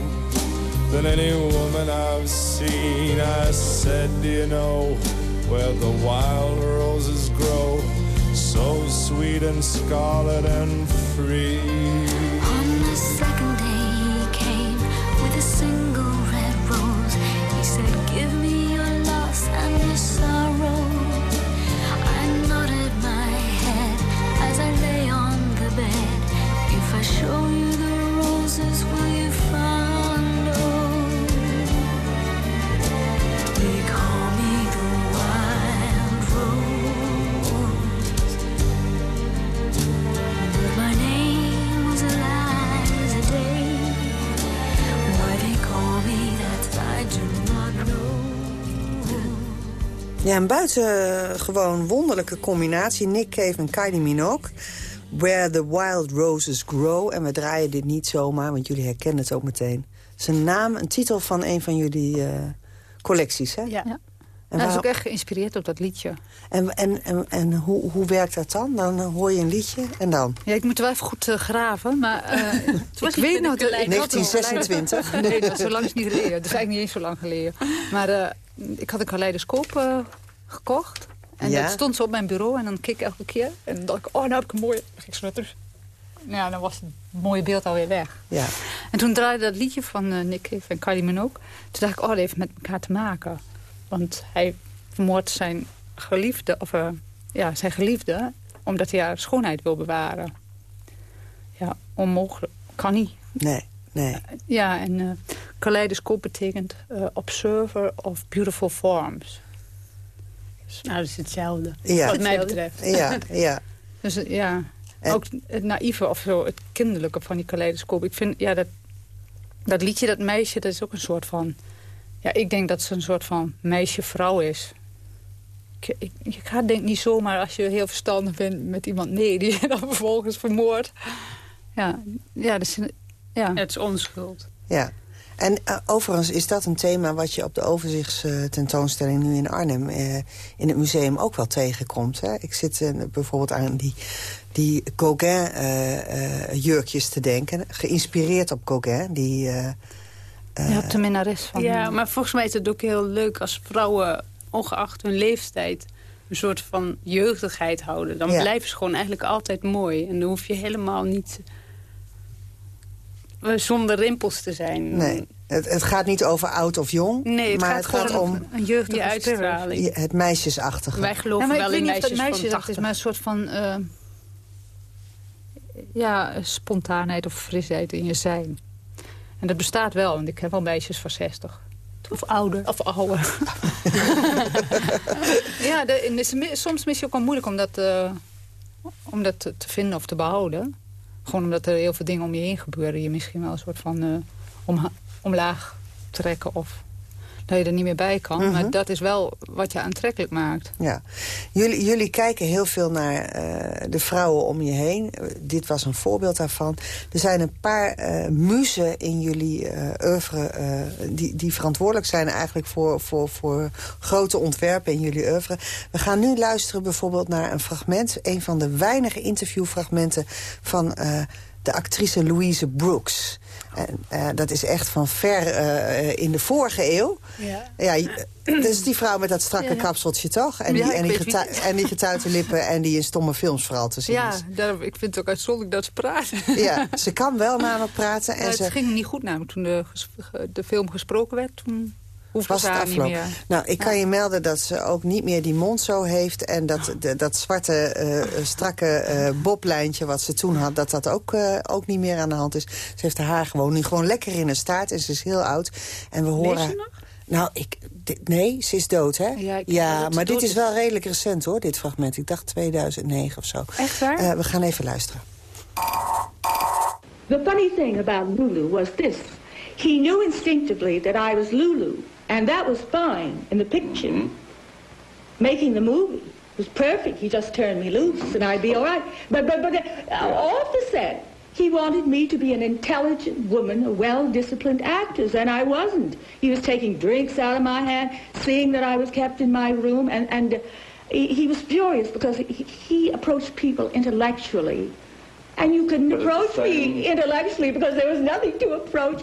than any woman I've seen. I said, Do you know where the wild roses grow? So sweet and scarlet and free. Ja, een buitengewoon wonderlijke combinatie. Nick Cave en Kylie Minogue. Where the Wild Roses Grow. En we draaien dit niet zomaar, want jullie herkennen het ook meteen. Zijn naam, een titel van een van jullie uh, collecties, hè? Ja. ja. En dat is ook echt geïnspireerd op dat liedje. En, en, en, en hoe, hoe werkt dat dan? Dan hoor je een liedje en dan? Ja, ik moet wel even goed uh, graven. Maar uh, ik weet nog... 1926? nee, dat is zo lang is niet geleden. Dat is eigenlijk niet eens zo lang geleden. Maar uh, ik had een kaleidoscoop gekocht. En Ja? dat stond zo op mijn bureau. En dan keek ik elke keer. En dan dacht ik, oh, nou heb ik een mooie... Dan ging terug. Ja, dan was het mooie beeld alweer weg. Ja. En toen draaide dat liedje van uh, Nick Cave en Kylie Minogue. Toen dacht ik, oh, dat heeft met elkaar te maken. Want hij vermoordt zijn geliefde, of uh, ja, zijn geliefde, omdat hij haar schoonheid wil bewaren. Ja, onmogelijk. Kan niet. Nee, nee. Ja, en uh, kaleidoscoop betekent observer of beautiful forms. Nou, dat is hetzelfde, ja. wat mij betreft. Ja, ja. Dus ja, en... ook het naïeve of zo, het kinderlijke van die kaleidoscoop. Ik vind, ja, dat, dat liedje, dat meisje, dat is ook een soort van... Ja, ik denk dat ze een soort van meisje-vrouw is. Ik, ik, je gaat denk niet zomaar als je heel verstandig bent met iemand nee... die je dan vervolgens vermoordt. Ja, ja, dat is, ja. Het is onschuld. Ja. En uh, overigens is dat een thema wat je op de overzichtstentoonstelling nu in Arnhem... Uh, in het museum ook wel tegenkomt. Hè? Ik zit uh, bijvoorbeeld aan die, die Gauguin-jurkjes te denken. Geïnspireerd op Gauguin, die... je hebt de minnares van... Ja, maar volgens mij is het ook heel leuk als vrouwen, ongeacht hun leeftijd... een soort van jeugdigheid houden. Dan Ja. blijven ze gewoon eigenlijk altijd mooi. En dan hoef je helemaal niet eh, zonder rimpels te zijn. Nee, het, het gaat niet over oud of jong. Nee, het maar gaat het gaat gewoon om een jeugdige je uitstraling. je- het meisjesachtige. Wij geloven maar wel in niet of dat meisjes van meisjesachtig is, 80. maar een soort van... eh, ja, spontaanheid of frisheid in je zijn. En dat bestaat wel, want ik heb wel meisjes van 60. Of ouder. Of ouder. ja, de, soms is het ook wel moeilijk om dat, eh, om dat te te vinden of te behouden. Gewoon omdat er heel veel dingen om je heen gebeuren. Je misschien wel een soort van eh, omha- omlaag trekken of dat je er niet meer bij kan. Mhm. Maar dat is wel wat je aantrekkelijk maakt. Ja. Jullie, jullie kijken heel veel naar eh, de vrouwen om je heen. Eh, dit was een voorbeeld daarvan. Er zijn een paar eh muzen in jullie oeuvre... die, die verantwoordelijk zijn eigenlijk voor, voor, voor grote ontwerpen in jullie oeuvre. We gaan nu luisteren bijvoorbeeld naar een fragment... een van de weinige interviewfragmenten van... de actrice Louise Brooks. En, eh, dat is echt van ver eh, in de vorige eeuw. Ja. Ja, is die vrouw met dat strakke Ja, ja. kapseltje, toch? En die, en, die en die getuite lippen en die in stomme films vooral te zien Ja, is. daarom, ik vind het ook uitzonderlijk dat ze praten. Ja, ze kan wel namelijk praten. En het ze, ging niet goed namelijk toen de, de film gesproken werd. Toen hoefde was het niet meer. Nou, ik kan je melden dat ze ook niet meer die mond zo heeft... en dat de, dat zwarte, eh, strakke eh, boblijntje wat ze toen had... dat dat ook, eh, ook niet meer aan de hand is. Ze heeft haar haar gewoon nu gewoon lekker in een staart en ze is heel oud. En we horen... Leeft ze nog? Nou, ik, dit- nee, ze is dood, hè? Ja, ze maar dit is wel redelijk recent, hoor, dit fragment. Ik dacht 2009 of zo. Echt waar? Eh, we gaan even luisteren. The funny thing about Lulu was this. He knew instinctively that I was Lulu, and that was fine in the picture. Making the movie was perfect. He just turned me loose, and I'd be all right. But, but, but uh, off the set, he wanted me to be an intelligent woman, a well-disciplined actress, and I wasn't. He was taking drinks out of my hand, seeing that I was kept in my room, and, and uh, he, he was furious because he, he approached people intellectually. And you couldn't approach me intellectually because there was nothing to approach.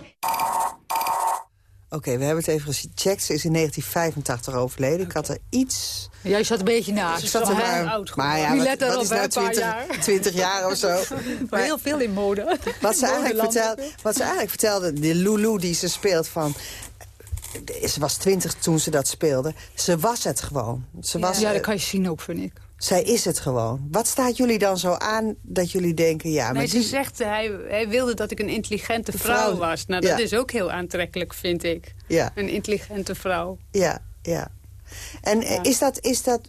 Oké, we hebben het even gecheckt. Ze is in 1985 overleden. Ik had er iets... Jij zat een beetje naast. Ik zat er maar, maar ja, wat, wat erop, is nou een paar 20, jaar. 20 jaar of zo? Maar heel veel in mode. Wat ze, eigenlijk vertelde, wat ze eigenlijk vertelde, de Lulu die ze speelt van... Ze was twintig toen ze dat speelde. Ze was het gewoon. Ze was, ja, dat kan je zien ook, vind ik. Zij is het gewoon. Wat staat jullie dan zo aan dat jullie denken... ja, maar Nee, ze die, zegt, hij, hij wilde dat ik een intelligente vrouw, Vrouw, was. Nou, dat ja. is ook heel aantrekkelijk, vind ik. Ja. Een intelligente vrouw. Ja, ja. En Is, dat, is dat...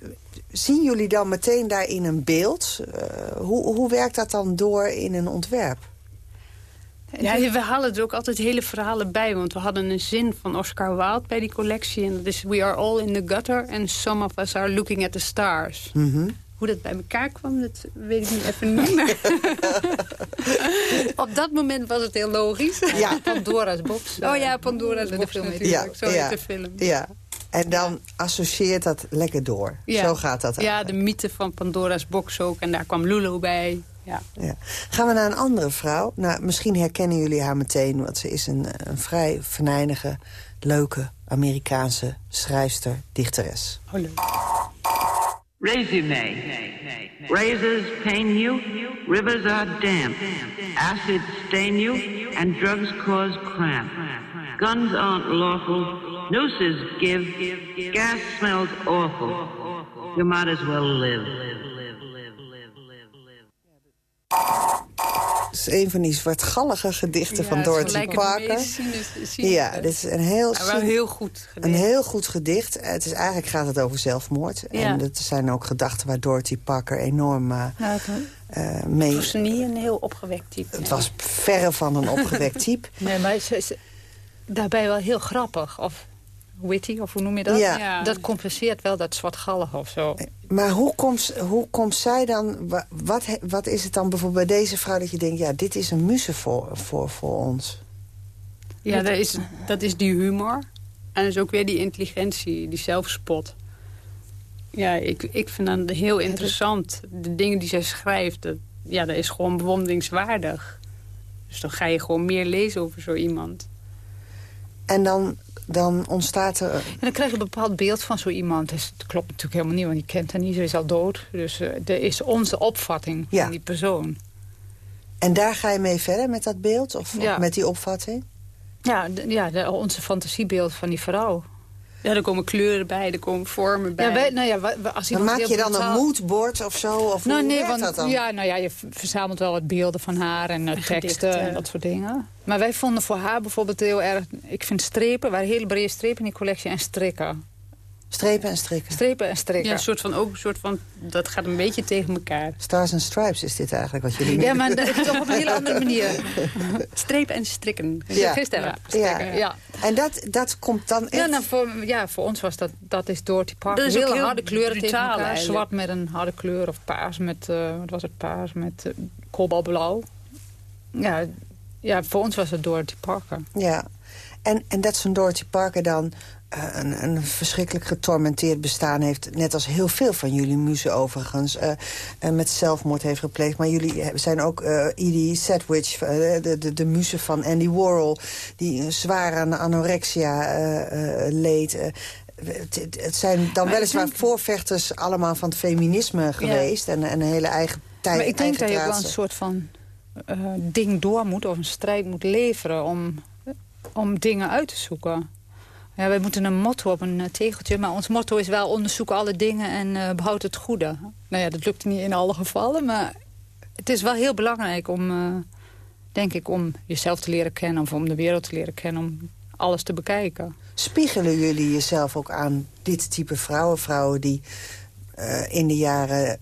Zien jullie dan meteen daarin een beeld? Eh, hoe, hoe werkt dat dan door in een ontwerp? Ja, we halen er ook altijd hele verhalen bij. Want we hadden een zin van Oscar Wilde bij die collectie. En dat is... We are all in the gutter and some of us are looking at the stars. Mhm. Hoe dat bij elkaar kwam, dat weet ik nu even niet meer. Op dat moment was het heel logisch. Ja. Pandora's box. Oh ja, Pandora's de box film heet natuurlijk. Zo ja. de film. Ja. En dan associeert dat lekker door. Ja. Zo gaat dat Ja, eigenlijk. de mythe van Pandora's box ook. En daar kwam Lulu bij. Ja. Ja. Gaan we naar een andere vrouw. Nou, misschien herkennen jullie haar meteen... want ze is een, een vrij venijnige, leuke Amerikaanse schrijfster, dichteres. Oh, leuk. Resume. Razors pain you, rivers are damp, acids stain you, and drugs cause cramp. Guns aren't lawful, nooses give, gas smells awful. You might as well live. Het is een van die zwartgallige gedichten van Dorothy Parker. Ja, dit is een heel, Maar wel cyn- heel goed een gedicht. heel goed gedicht. Het is, eigenlijk gaat het over zelfmoord. Ja. En het zijn ook gedachten waar Dorothy Parker enorm eh, Ja, eh, mee... Het was niet een heel opgewekt type. Het was verre van een opgewekt type. Nee, maar ze is daarbij wel heel grappig. Of witty, of hoe noem je dat? Ja. Ja. Dat compenseert wel dat zwartgallig of zo. Maar hoe komt, hoe komt zij dan... wa- Wat, wat is het dan bijvoorbeeld bij deze vrouw dat je denkt... ja, dit is een muze voor, voor, voor ons? Ja, dat is, dat is die humor. En dat is ook weer die intelligentie, die zelfspot. Ja, ik, ik vind dat heel interessant. De dingen die zij schrijft, dat, ja, dat is gewoon bewonderingswaardig. Dus dan ga je gewoon meer lezen over zo iemand. En dan, dan ontstaat er... En dan krijg je een bepaald beeld van zo iemand. Dus dat klopt natuurlijk helemaal niet, want je kent haar niet. Ze is al dood. Dus eh er is onze opvatting Ja. van die persoon. En daar ga je mee verder met dat beeld? Of, Ja. of met die opvatting? Ja, ja de- onze fantasiebeeld van die vrouw. Ja, er komen kleuren bij, er komen vormen bij. Ja, wij, nou ja, als iemand maak je dan een moodboard of zo? Of Nou, hoe nee, werkt want dat dan? Ja, nou ja, je verzamelt wel wat beelden van haar en eh, teksten gedichten. en dat soort dingen. Maar wij vonden voor haar bijvoorbeeld heel erg... Ik vind strepen, waar hele brede strepen in die collectie en strikken. Strepen en strikken. Strepen en strikken. Ja, een soort van, ook een soort van, dat gaat een beetje tegen elkaar. Stars and Stripes is dit eigenlijk wat jullie Ja, maar dat- toch op een hele andere manier. Strepen en strikken. Ja. Gisteren. Ja. Strikken, ja. En dat, dat komt dan echt... Ja, nou, voor, ja, voor ons was dat, dat is Dorothy Parker. Dat is ook Hele heel harde kleuren tegen elkaar. eigenlijk. Zwart met een harde kleur of paars met, eh, wat was het, paars met eh, kobaltblauw. Ja, ja, voor ons was het Dorothy Parker. Ja. En, en dat zo'n Dorothy Parker dan een, een verschrikkelijk getormenteerd bestaan heeft... net als heel veel van jullie muzen overigens... eh, eh, met zelfmoord heeft gepleegd. Maar jullie zijn ook eh Edie Sedgwick, eh, de, de, de muze van Andy Warhol... die zwaar aan anorexia eh, eh, leed... Eh, het, zijn dan weliswaar denk- voorvechters allemaal van het feminisme geweest... En, en een hele eigen tijd. maar ik denk dat je wel een soort van eh, ding door moet... of een strijd moet leveren om, om dingen uit te zoeken. Ja, wij moeten een motto op een eh, tegeltje... maar ons motto is wel onderzoek alle dingen en eh behoud het goede. Nou ja, dat lukt niet in alle gevallen, maar het is wel heel belangrijk om... eh, denk ik, om jezelf te leren kennen of om de wereld te leren kennen... om alles te bekijken. Spiegelen jullie jezelf ook aan dit type vrouwen? Vrouwen die in de jaren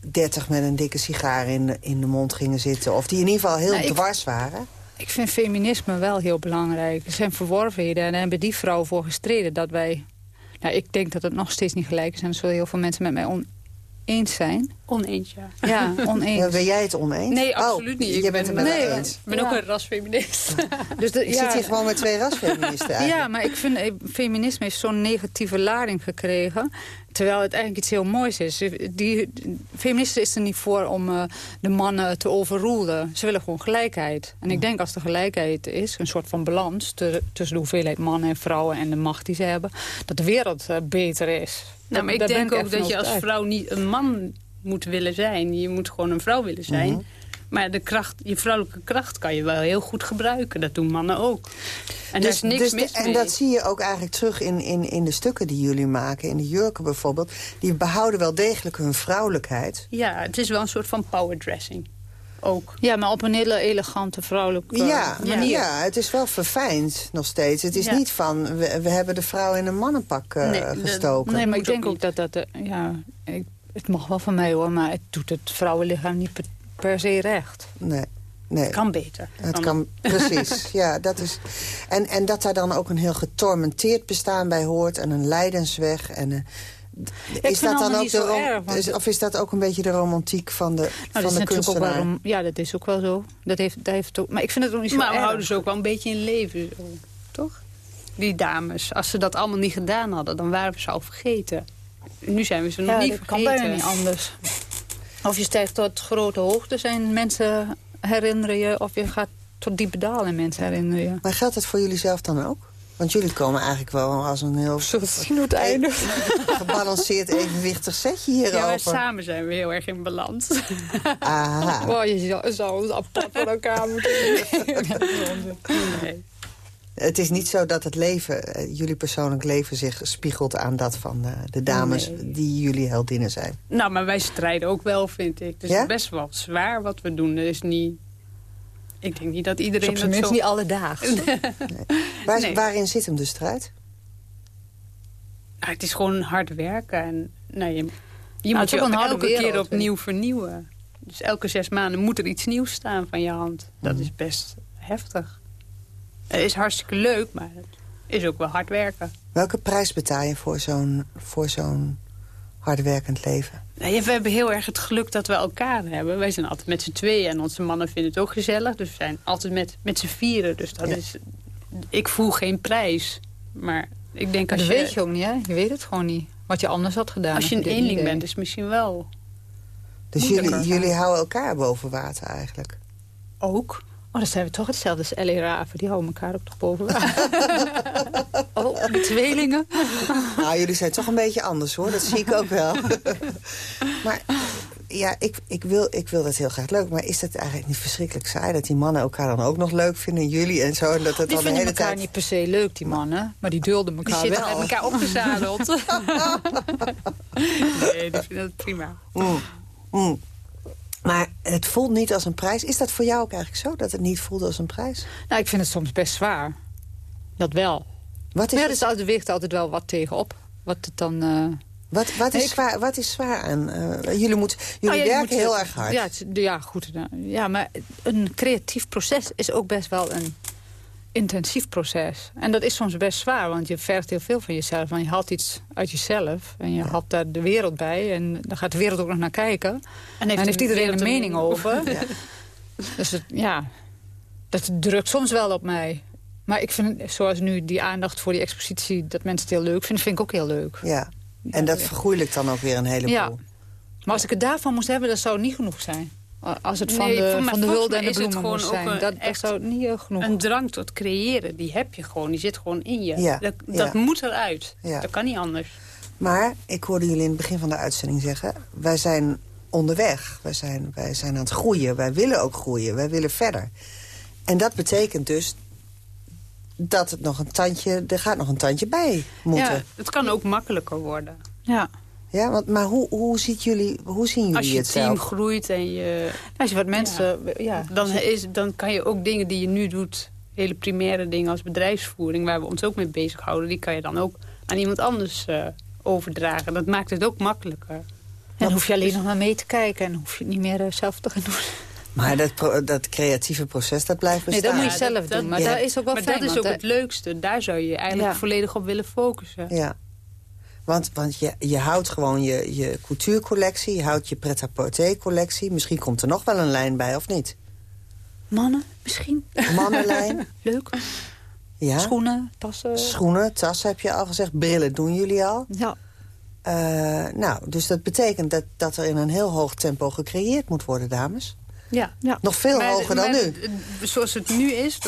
30 met een dikke sigaar in, in de mond gingen zitten. Of die in ieder geval heel Nou, ik- dwars waren. Ik vind feminisme wel heel belangrijk. Er zijn verworvenheden en daar hebben die vrouwen voor gestreden dat wij... Nou, ik denk dat het nog steeds niet gelijk is en er zullen heel veel mensen met mij oneens zijn. Oneens, ja. Ja, oneens. Ja, ben jij het oneens? Nee, Oh, absoluut niet. Ik jij bent ben, het met nee, mij ik eens. ben ook Ja. een rasfeminist. Dus de, Ik zit hier gewoon met twee rasfeministen eigenlijk. Ja, maar ik vind eh, feminisme heeft zo'n negatieve lading gekregen. Terwijl het eigenlijk iets heel moois is. Die, feministen is er niet voor om eh, de mannen te overroelen. Ze willen gewoon gelijkheid. En ik denk als er gelijkheid is, een soort van balans... te- tussen de hoeveelheid mannen en vrouwen en de macht die ze hebben... dat de wereld eh, beter is. Nou, maar ik denk echt ook dat je als vrouw niet een man moet willen zijn. Je moet gewoon een vrouw willen zijn. Mhm. Maar de kracht, je vrouwelijke kracht kan je wel heel goed gebruiken. Dat doen mannen ook. En daar is niks dus mis de- En dat zie je ook eigenlijk terug in, in, in de stukken die jullie maken. In de jurken bijvoorbeeld. Die behouden wel degelijk hun vrouwelijkheid. Ja, het is wel een soort van powerdressing. Ook. Ja, maar op een hele elegante vrouwelijke Ja, manier. ja, het is wel verfijnd nog steeds. Het is Ja. niet van, we, we hebben de vrouw in een mannenpak eh, Nee, gestoken. Nee, maar ik denk ook dat dat... eh, ja, ik, het mag wel van mij hoor, maar het doet het vrouwenlichaam niet per, per se recht. Nee. nee. Het kan beter. Het Dan- kan, precies, ja. Dat is, en, en dat daar dan ook een heel getormenteerd bestaan bij hoort... en een lijdensweg. En, een- vind is dat dan ook de erg, want- Of is dat ook een beetje de romantiek van de, Nou, van dat is de natuurlijk ook wel, kunstenaar? ja, dat is ook wel zo. Dat heeft, dat heeft ook, maar ik vind het ook niet zo Maar we erg. houden ze ook wel een beetje in leven, zo, toch? Die dames. Als ze dat allemaal niet gedaan hadden, dan waren we ze al vergeten. Nu zijn we ze nog Ja, niet dat kan vergeten. bijna niet anders. Of je stijgt tot grote hoogte zijn mensen herinneren je... of je gaat tot diepe dalen en mensen herinneren je. Maar geldt dat voor jullie zelf dan ook? Want jullie komen eigenlijk wel als een heel... het einde. Gebalanceerd evenwichtig setje Ja, hierover. maar samen zijn we heel erg in balans. Aha. Oh, je zou, zou ons apart van elkaar moeten Nee. Het is niet zo dat het leven, eh, jullie persoonlijk leven... zich spiegelt aan dat van eh, de dames Nee. die jullie heldinnen zijn. Nou, maar wij strijden ook wel, vind ik. Het is Ja? best wel zwaar wat we doen. Er is niet... Ik denk niet dat iedereen op zijn dat minst zo... niet alledaags. Waar, Nee. Waarin zit hem de strijd? Nou, het is gewoon hard werken. En, nou, je je het moet je ook een harde elke wereld, keer opnieuw vernieuwen. Dus elke zes maanden moet er iets nieuws staan van je hand. Dat Mhm. is best heftig. Het is hartstikke leuk, maar het is ook wel hard werken. Welke prijs betaal je voor zo'n voor zo'n hardwerkend leven? Nee, we hebben heel erg het geluk dat we elkaar hebben. Wij zijn altijd met z'n tweeën en onze mannen vinden het ook gezellig. Dus we zijn altijd met, met z'n vieren. Dus dat Ja. is... Ik voel geen prijs. Maar ik denk als dat je... weet je ook niet, hè? Je weet het gewoon niet. Wat je anders had gedaan. Als je een eenling bent, is het misschien wel Dus jullie, jullie houden elkaar boven water eigenlijk? ook. Oh, dan zijn we toch hetzelfde als Ellie Raven. Die houden elkaar ook toch boven. oh, die tweelingen. Nou, jullie zijn toch een beetje anders, hoor. Dat zie ik ook wel. maar ja, ik, ik, wil, ik wil dat heel graag leuk. Maar is dat eigenlijk niet verschrikkelijk saai... dat die mannen elkaar dan ook nog leuk vinden, jullie en zo... en dat het Die dan de vinden hele elkaar tijd... niet per se leuk, die mannen. Maar die dulden Die elkaar zitten wel. met elkaar opgezadeld. nee, die vinden het prima. Mm, mm. Maar het voelt niet als een prijs. Is dat voor jou ook eigenlijk zo, dat het niet voelt als een prijs? Nou, ik vind het soms best zwaar. Dat wel. Wat is, ja, staat- er weegt altijd wel wat tegenop. Wat het dan... eh, wat, wat, is, ik- zwaar, wat is zwaar aan... eh, jullie moeten, jullie Nou ja, werken moet- heel erg hard. Ja, het- ja, goed. nou, Ja, maar een creatief proces is ook best wel een intensief proces. En dat is soms best zwaar, want je vergt heel veel van jezelf. Want je haalt iets uit jezelf en je haalt daar de wereld bij. En dan gaat de wereld ook nog naar kijken. En, heeft dan heeft de iedereen een mening over. Ja. Dus het, ja, dat drukt soms wel op mij. Maar ik vind, zoals nu, die aandacht voor die expositie... dat mensen het heel leuk vinden, vind ik ook heel leuk. Ja. En dat vergoeilijkt dan ook weer een heleboel. Ja. Maar als ik het daarvan moest hebben, dat zou niet genoeg zijn. Als het van Nee, de, van de hulde en de is het bloemen gewoon moest ook zijn. een Dat, dat zou niet eh, genoeg. Een drang tot creëren, die heb je gewoon. Die zit gewoon in je. Ja, Dat, ja. dat moet eruit. Ja. Dat kan niet anders. Maar ik hoorde jullie in het begin van de uitzending zeggen... wij zijn onderweg, wij zijn, wij zijn aan het groeien. Wij willen ook groeien, wij willen verder. En dat betekent dus dat het nog een tandje... er gaat nog een tandje bij moeten. Ja, het kan ook makkelijker worden. Ja. Ja, want, maar hoe, hoe, ziet jullie, hoe zien jullie Als je het team zelf? groeit en je... Als je wat mensen... Ja. Dan, is, dan kan je ook dingen die je nu doet... hele primaire dingen als bedrijfsvoering... waar we ons ook mee bezighouden... die kan je dan ook aan iemand anders eh, overdragen. Dat maakt het ook makkelijker. En dan hoef je Dus- alleen nog maar mee te kijken. En hoef je het niet meer eh, zelf te gaan doen. Maar dat, dat creatieve proces, dat blijft Nee, bestaan. dat moet je zelf doen. Maar Ja. dat is ook wel Maar fijn. dat is ook eh, het leukste. Daar zou je eigenlijk Ja. volledig op willen focussen. Ja. Want, want je, je houdt gewoon je, je couturecollectie, je houdt je pret-à-porter collectie. Misschien komt er nog wel een lijn bij, of niet? Mannen, misschien. Mannenlijn. Leuk. Ja. Schoenen, tassen. Schoenen, tassen heb je al gezegd. Brillen doen jullie al. Ja. Eh, nou, dus dat betekent dat, dat er in een heel hoog tempo gecreëerd moet worden, dames. Ja. ja. Nog veel Maar- hoger dan maar nu. het- Zoals het nu is...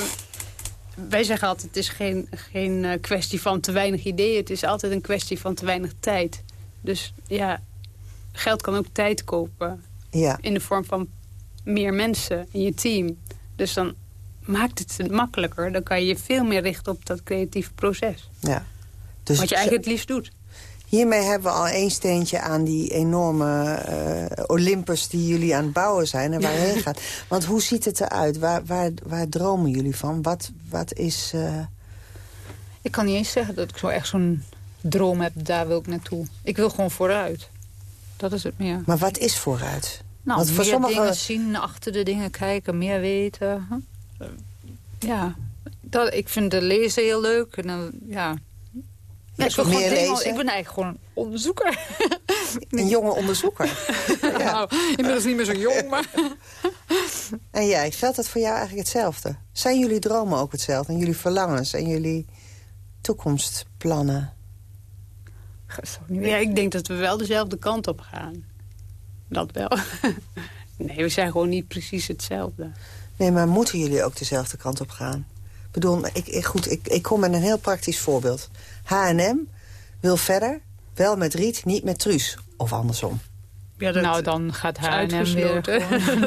wij zeggen altijd, het is geen, geen eh, kwestie van te weinig ideeën. Het is altijd een kwestie van te weinig tijd. Dus ja, geld kan ook tijd kopen. Ja. In de vorm van meer mensen in je team. Dus dan maakt het makkelijker. Dan kan je je veel meer richten op dat creatieve proces. ja. Dus wat je eigenlijk het liefst doet. Hiermee hebben we al één steentje aan die enorme eh, Olympus die jullie aan het bouwen zijn en waar je heen gaat. Want hoe ziet het eruit? Waar, waar, waar dromen jullie van? Wat, wat is... eh, Ik kan niet eens zeggen dat ik zo echt zo'n droom heb. Daar wil ik naartoe. Ik wil gewoon vooruit. Dat is het meer. Maar wat is vooruit? Nou, Want meer voor sommige- dingen zien, achter de dingen kijken, meer weten. Huh? Ja, dat, ik vind de lezen heel leuk. En dan, ja. Ja, ik, wil meer ik ben eigenlijk gewoon een onderzoeker. Een jonge onderzoeker. Nou, inmiddels niet meer zo jong, maar... En jij, geldt dat voor jou eigenlijk hetzelfde? Zijn jullie dromen ook hetzelfde? En jullie verlangens en jullie toekomstplannen? Ja, ik denk dat we wel dezelfde kant op gaan. Dat wel. nee, we zijn gewoon niet precies hetzelfde. Nee, maar moeten jullie ook dezelfde kant op gaan? Ik bedoel, ik, ik, goed, ik, ik kom met een heel praktisch voorbeeld. H&M wil verder, wel met Riet, niet met Truus. Of andersom. Ja, dat nou, dan gaat H&M weer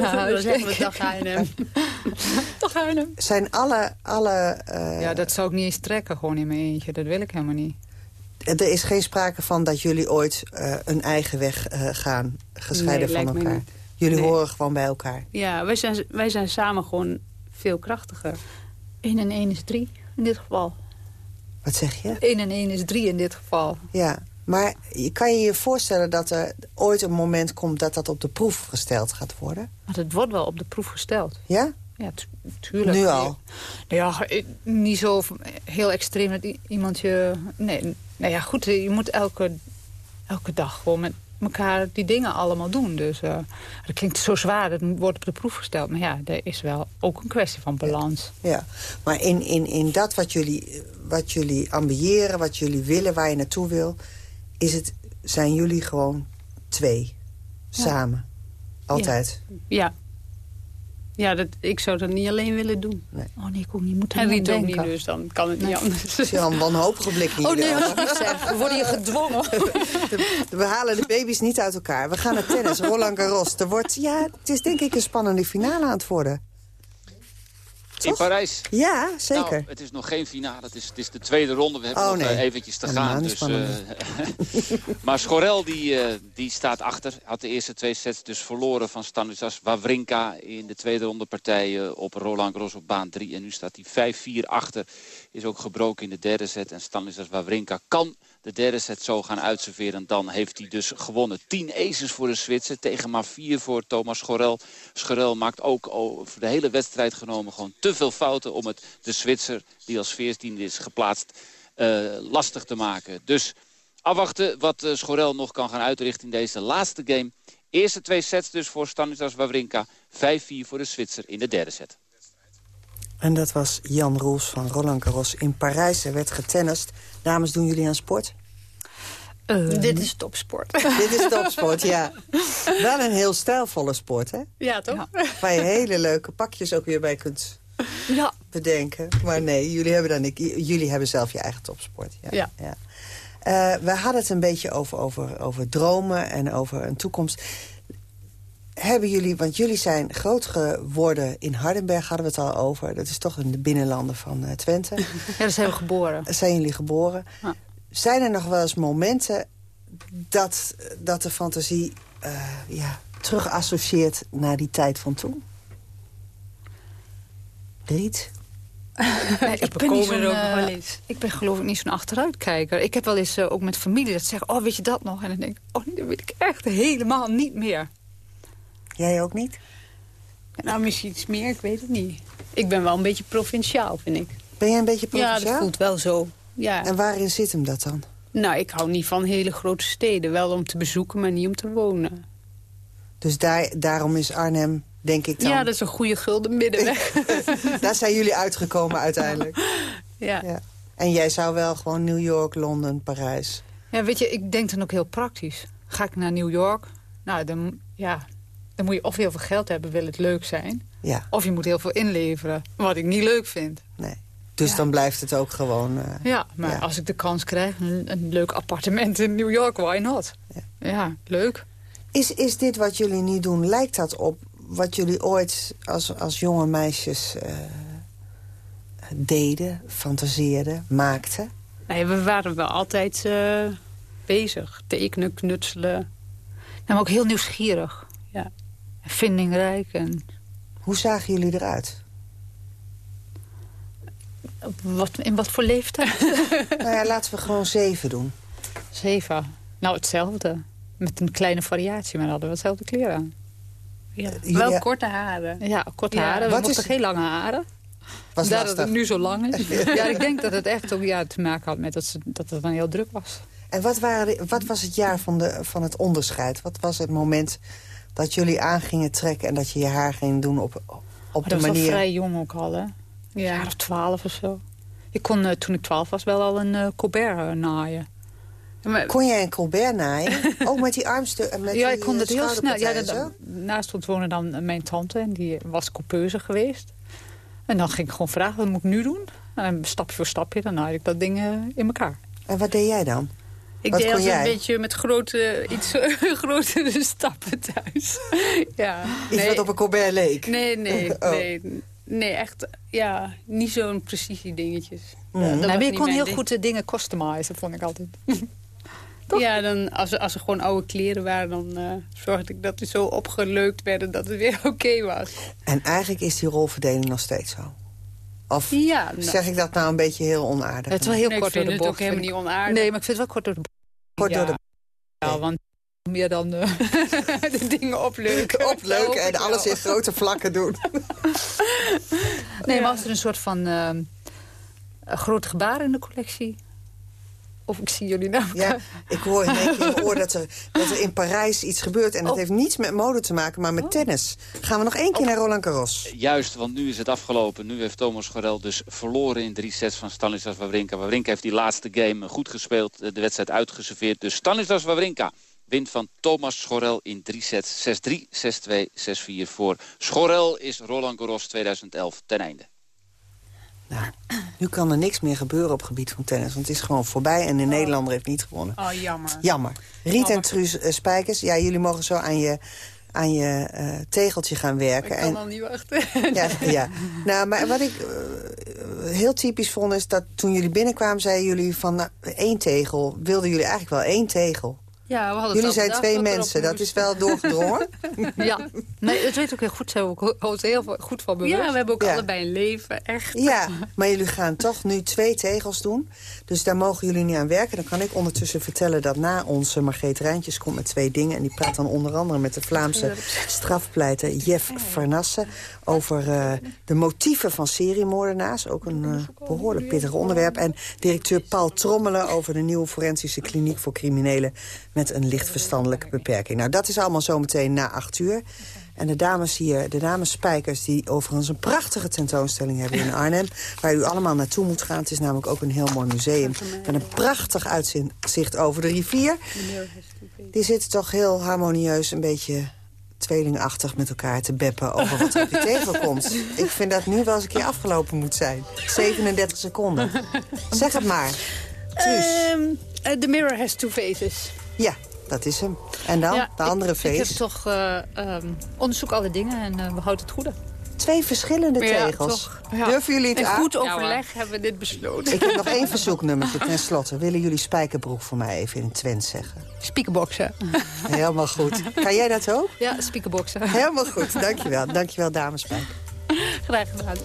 huis, Dan zeggen we dag H&M. Toch H&M. Zijn alle... alle eh, Ja, dat zou ik niet eens trekken, gewoon in mijn eentje. Dat wil ik helemaal niet. Er is geen sprake van dat jullie ooit eh, een eigen weg eh, gaan, gescheiden Nee, van lijkt me elkaar. niet. Jullie Nee. horen gewoon bij elkaar. Ja, wij zijn, wij zijn samen gewoon veel krachtiger. 1 en 1 is 3 in dit geval. Wat zeg je? 1 en 1 is 3 in dit geval. Ja, maar je- kan je je voorstellen dat er ooit een moment komt... dat dat op de proef gesteld gaat worden? Maar het wordt wel op de proef gesteld. Ja? Ja, tu- tuurlijk. Nu al? Ja, eh, niet zo heel extreem dat iemand je... Nee, nou ja, goed, je moet elke, elke dag gewoon met elkaar die dingen allemaal doen. Dus eh, dat klinkt zo zwaar, dat wordt op de proef gesteld. Maar ja, er is wel ook een kwestie van balans. Ja, maar in, in, in dat wat jullie, wat jullie ambiëren, wat jullie willen, waar je naartoe wil... Is het, zijn jullie gewoon twee, samen. Altijd. Ja. Ja, dat, ik zou dat niet alleen willen doen. Oh nee, ik ook niet. Moet er En niet Riet ook denken. niet, dus dan kan het niet Nee. anders. Al een wanhopige blik in Oh nee, ogen. dat niet zeggen. We worden hier gedwongen. We halen de baby's niet uit elkaar. We gaan naar tennis, Roland Garros. Er wordt, ja, het is denk ik een spannende finale aan het worden. In Parijs. Ja, zeker. Nou, het is nog geen finale. Het is, het is de tweede ronde. We hebben Oh, nog nee. eh, eventjes te gaan. Dus, eh, maar Schorel die, eh, die staat achter. Had de eerste twee sets dus verloren van Stanislas Wawrinka... in de tweede ronde partijen op Roland Garros op baan 3. En nu staat hij 5-4 achter. Is ook gebroken in de derde set. En Stanislas Wawrinka kan de derde set zo gaan uitserveren. Dan heeft hij dus gewonnen. 10 aces voor de Zwitser tegen maar 4 voor Thomas Schorel. Schorel maakt ook over de hele wedstrijd genomen gewoon te veel fouten... om het de Zwitser, die als 14 is geplaatst, eh, lastig te maken. Dus afwachten wat eh, Schorel nog kan gaan uitrichten in deze laatste game. Eerste twee sets dus voor Stanislas Wawrinka. 5-4 voor de Zwitser in de derde set. En dat was Jan Roels van Roland Garros in Parijs. Er werd getennist. Dames, doen jullie aan sport? Dit is topsport. Dit is topsport, ja. Wel een heel stijlvolle sport, hè? Ja, toch? Waar je hele leuke pakjes ook weer bij kunt ja. bedenken. Maar nee, jullie hebben, dan, niet- jullie hebben zelf je eigen topsport. Ja. Ja. Eh, we hadden het een beetje over, over, over dromen en over een toekomst. Hebben jullie, want jullie zijn groot geworden in Hardenberg, hadden we het al over. Dat is toch in de binnenlanden van eh, Twente. Ja, daar zijn we geboren. Zijn jullie geboren. Ja. Zijn er nog wel eens momenten dat, dat de fantasie eh, ja, terug associeert naar die tijd van toen? Riet? Nee, ik, ben niet zo'n, ook wel eens. ik ben geloof ik niet zo'n achteruitkijker. Ik heb wel eens ook met familie dat ze zeggen... oh, weet je dat nog? En dan denk ik, oh, dat weet ik echt helemaal niet meer. Jij ook niet? Nou, misschien iets meer, ik weet het niet. Ik ben wel een beetje provinciaal, vind ik. Ben jij een beetje Ja, provinciaal? dat voelt wel zo. Ja. En waarin zit hem dat dan? Nou, ik hou niet van hele grote steden. Wel om te bezoeken, maar niet om te wonen. Dus daar, daarom is Arnhem, denk ik dan... Ja, dat is een goede gulden middenweg. Daar zijn jullie uitgekomen uiteindelijk. ja. Ja. En jij zou wel gewoon New York, Londen, Parijs... Ja, weet je, ik denk dan ook heel praktisch. Ga ik naar New York? Nou, dan, ja, dan moet je of heel veel geld hebben, wil het leuk zijn. Ja. Of je moet heel veel inleveren, wat ik niet leuk vind. Nee. Dus dan blijft het ook gewoon... eh, Ja, maar Ja. als ik de kans krijg, een, een leuk appartement in New York, why not? Ja, leuk. Is, is dit wat jullie nu doen, lijkt dat op wat jullie ooit als, als jonge meisjes eh, deden, fantaseerden, maakten? Nee, we waren wel altijd eh, bezig. Tekenen, knutselen. Nou, maar ook heel nieuwsgierig. Ja. Vindingrijk en Hoe zagen jullie eruit? wat, in wat voor leeftijd? nou ja, laten we gewoon zeven doen. Zeven. Nou, hetzelfde. Met een kleine variatie, maar dan hadden we hetzelfde kleren aan. Ja, wel korte haren. Ja, korte Ja. haren. We Wat mochten is- geen lange haren. Was Daar dat lastig. het nu zo lang is. ja, ik denk dat het echt ook ja, te maken had met dat, ze, dat het dan heel druk was. En wat, waren wat was het jaar van, de, van het onderscheid? Wat was het moment dat jullie aan gingen trekken... en dat je je haar ging doen op, op Maar de dat was manier... vrij jong ook al, hè? Een jaar of twaalf of zo. Ik kon eh, toen ik twaalf was wel al een eh, Colbert eh, naaien. Kon jij een Colbert naaien? Ook met die armste met ja, ik kon het heel snel. Ja, dat- naast ons woonde dan mijn tante en die was coupeuse geweest. En dan ging ik gewoon vragen, wat moet ik nu doen? En stapje voor stapje, dan naaide ik dat ding in elkaar. En wat deed jij dan? Ik Wat deed kon altijd jij? een beetje met grote, iets grotere stappen thuis. ja, Iets wat op een Colbert leek? Nee, nee, Oh. nee. Nee, echt, ja, niet zo'n precisie dingetjes. Mm. Nee, maar je kon heel ding. goed de dingen customizen, vond ik altijd. Ja, dan, als, er- als er gewoon oude kleren waren, dan eh, zorgde ik dat die zo opgeleukt werden dat het weer oké was. En eigenlijk is die rolverdeling nog steeds zo. Of Ja, nou. zeg ik dat nou een beetje heel onaardig? Het is wel heel Nee, kort door vind de het bocht. ook helemaal niet onaardig. Nee, maar ik vind het wel kort door de bocht. Kort ja. door de Ja, want meer dan eh, de dingen opleuken. Opleuken en alles in grote vlakken doen. Nee, maar was er een soort van eh, een groot gebaar in de collectie? Of ik zie jullie nou. Ja, ik hoor in één keer in mijn oor dat er, dat er in Parijs iets gebeurt. En dat heeft niets met mode te maken, maar met tennis. Gaan we nog één keer naar Roland Garros. Juist, want nu is het afgelopen. Nu heeft Thomas Gorel dus verloren in drie sets van Stanislas Wawrinka. Wawrinka heeft die laatste game goed gespeeld, eh, de wedstrijd uitgeserveerd. Dus Stanislas Wawrinka wint van Thomas Schorel in drie sets. 6-3, 6-2, 6-4 voor. Schorel is Roland Garros 2011 ten einde. Nu kan er niks meer gebeuren op het gebied van tennis. Want het is gewoon voorbij en de Nederlander heeft niet gewonnen. Oh, jammer. Jammer. Riet en Truus eh, Spijkers, ja, jullie mogen zo aan je, aan je eh, tegeltje gaan werken. Ik kan En- al niet wachten. ja, ja. Nou, maar wat ik eh, heel typisch vond is dat toen jullie binnenkwamen... zeiden jullie van nou, één tegel. Wilden jullie eigenlijk wel één tegel? Ja, we hadden Jullie zijn twee mensen, dat is wel doorgedrongen. Ja, nee, het weet ook heel goed. Zijn we ook ons heel veel- goed van bewust. Ja, we hebben ook Ja. allebei een leven, echt. Ja, maar jullie gaan toch nu twee tegels doen. Dus daar mogen jullie niet aan werken. Dan kan ik ondertussen vertellen dat na onze Margreet Rijntjes komt met twee dingen. En die praat dan onder andere met de Vlaamse strafpleiter Jeff Vernassen... over eh, de motieven van seriemoordenaars. Ook een eh, behoorlijk pittig onderwerp. En directeur Paul Trommelen over de nieuwe forensische kliniek voor criminelen... met een licht verstandelijke beperking. Nou, dat is allemaal zometeen na acht uur. En de dames hier, de dames Spijkers, die overigens een prachtige tentoonstelling hebben in Arnhem. Waar u allemaal naartoe moet gaan. Het is namelijk ook een heel mooi museum. Met een prachtig uitzicht over de rivier. Die zitten toch heel harmonieus een beetje tweelingachtig met elkaar te beppen over wat er op die tegel komt. Ik vind dat nu wel eens een keer afgelopen moet zijn. 37 seconden. Zeg het maar. Eh, the mirror has two faces. Ja, dat is hem. En dan Ja, de andere ik, Ik heb toch eh, ehm, onderzoek alle dingen en eh, we houden het goede. Twee verschillende Ja, tegels. toch. Ja. Durven jullie het In aan? goed overleg hebben we dit besloten. Ik heb nog één verzoeknummertje ten slotte. Willen jullie spijkerbroek voor mij even in het Twents zeggen? Speakerboxen. Helemaal goed. Kan jij dat ook? Ja, speakerboxen. Helemaal goed. Dankjewel. Dankjewel, dames Spijker. Graag gedaan.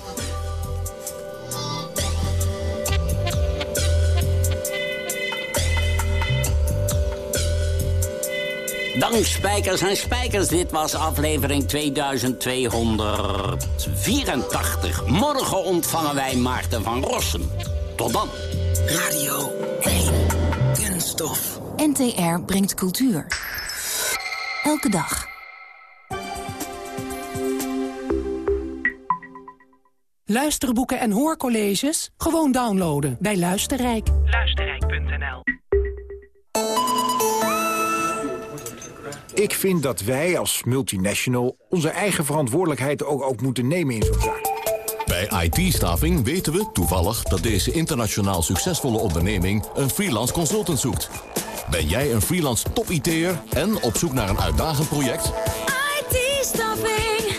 Dank Spijkers en Spijkers, dit was aflevering 2284. Morgen ontvangen wij Maarten van Rossum. Tot dan. Radio 1. Kunststof. NTR brengt cultuur. Elke dag. Luisterboeken en hoorcolleges? Gewoon downloaden bij Luisterrijk. Luisterrijk.nl Ik vind dat wij als multinational onze eigen verantwoordelijkheid ook, ook moeten nemen in zo'n zaak. Bij IT-staving weten we toevallig dat deze internationaal succesvolle onderneming een freelance consultant zoekt. Ben jij een freelance top-IT'er en op zoek naar een uitdagend project? IT-staffing.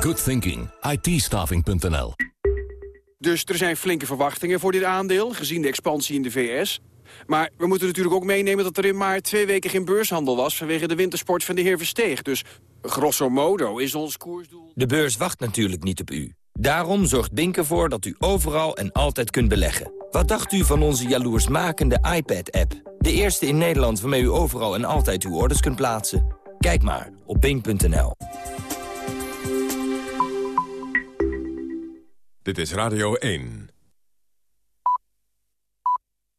Good thinking. IT-staving.nl Dus er zijn flinke verwachtingen voor dit aandeel, gezien de expansie in de VS. Maar we moeten natuurlijk ook meenemen dat er in maart twee weken geen beurshandel was... vanwege de wintersport van de heer Versteeg. Dus grosso modo is ons koersdoel... De beurs wacht natuurlijk niet op u. Daarom zorgt Bink ervoor dat u overal en altijd kunt beleggen. Wat dacht u van onze jaloersmakende iPad-app? De eerste in Nederland waarmee u overal en altijd uw orders kunt plaatsen. Kijk maar op bing.nl. Dit is Radio 1.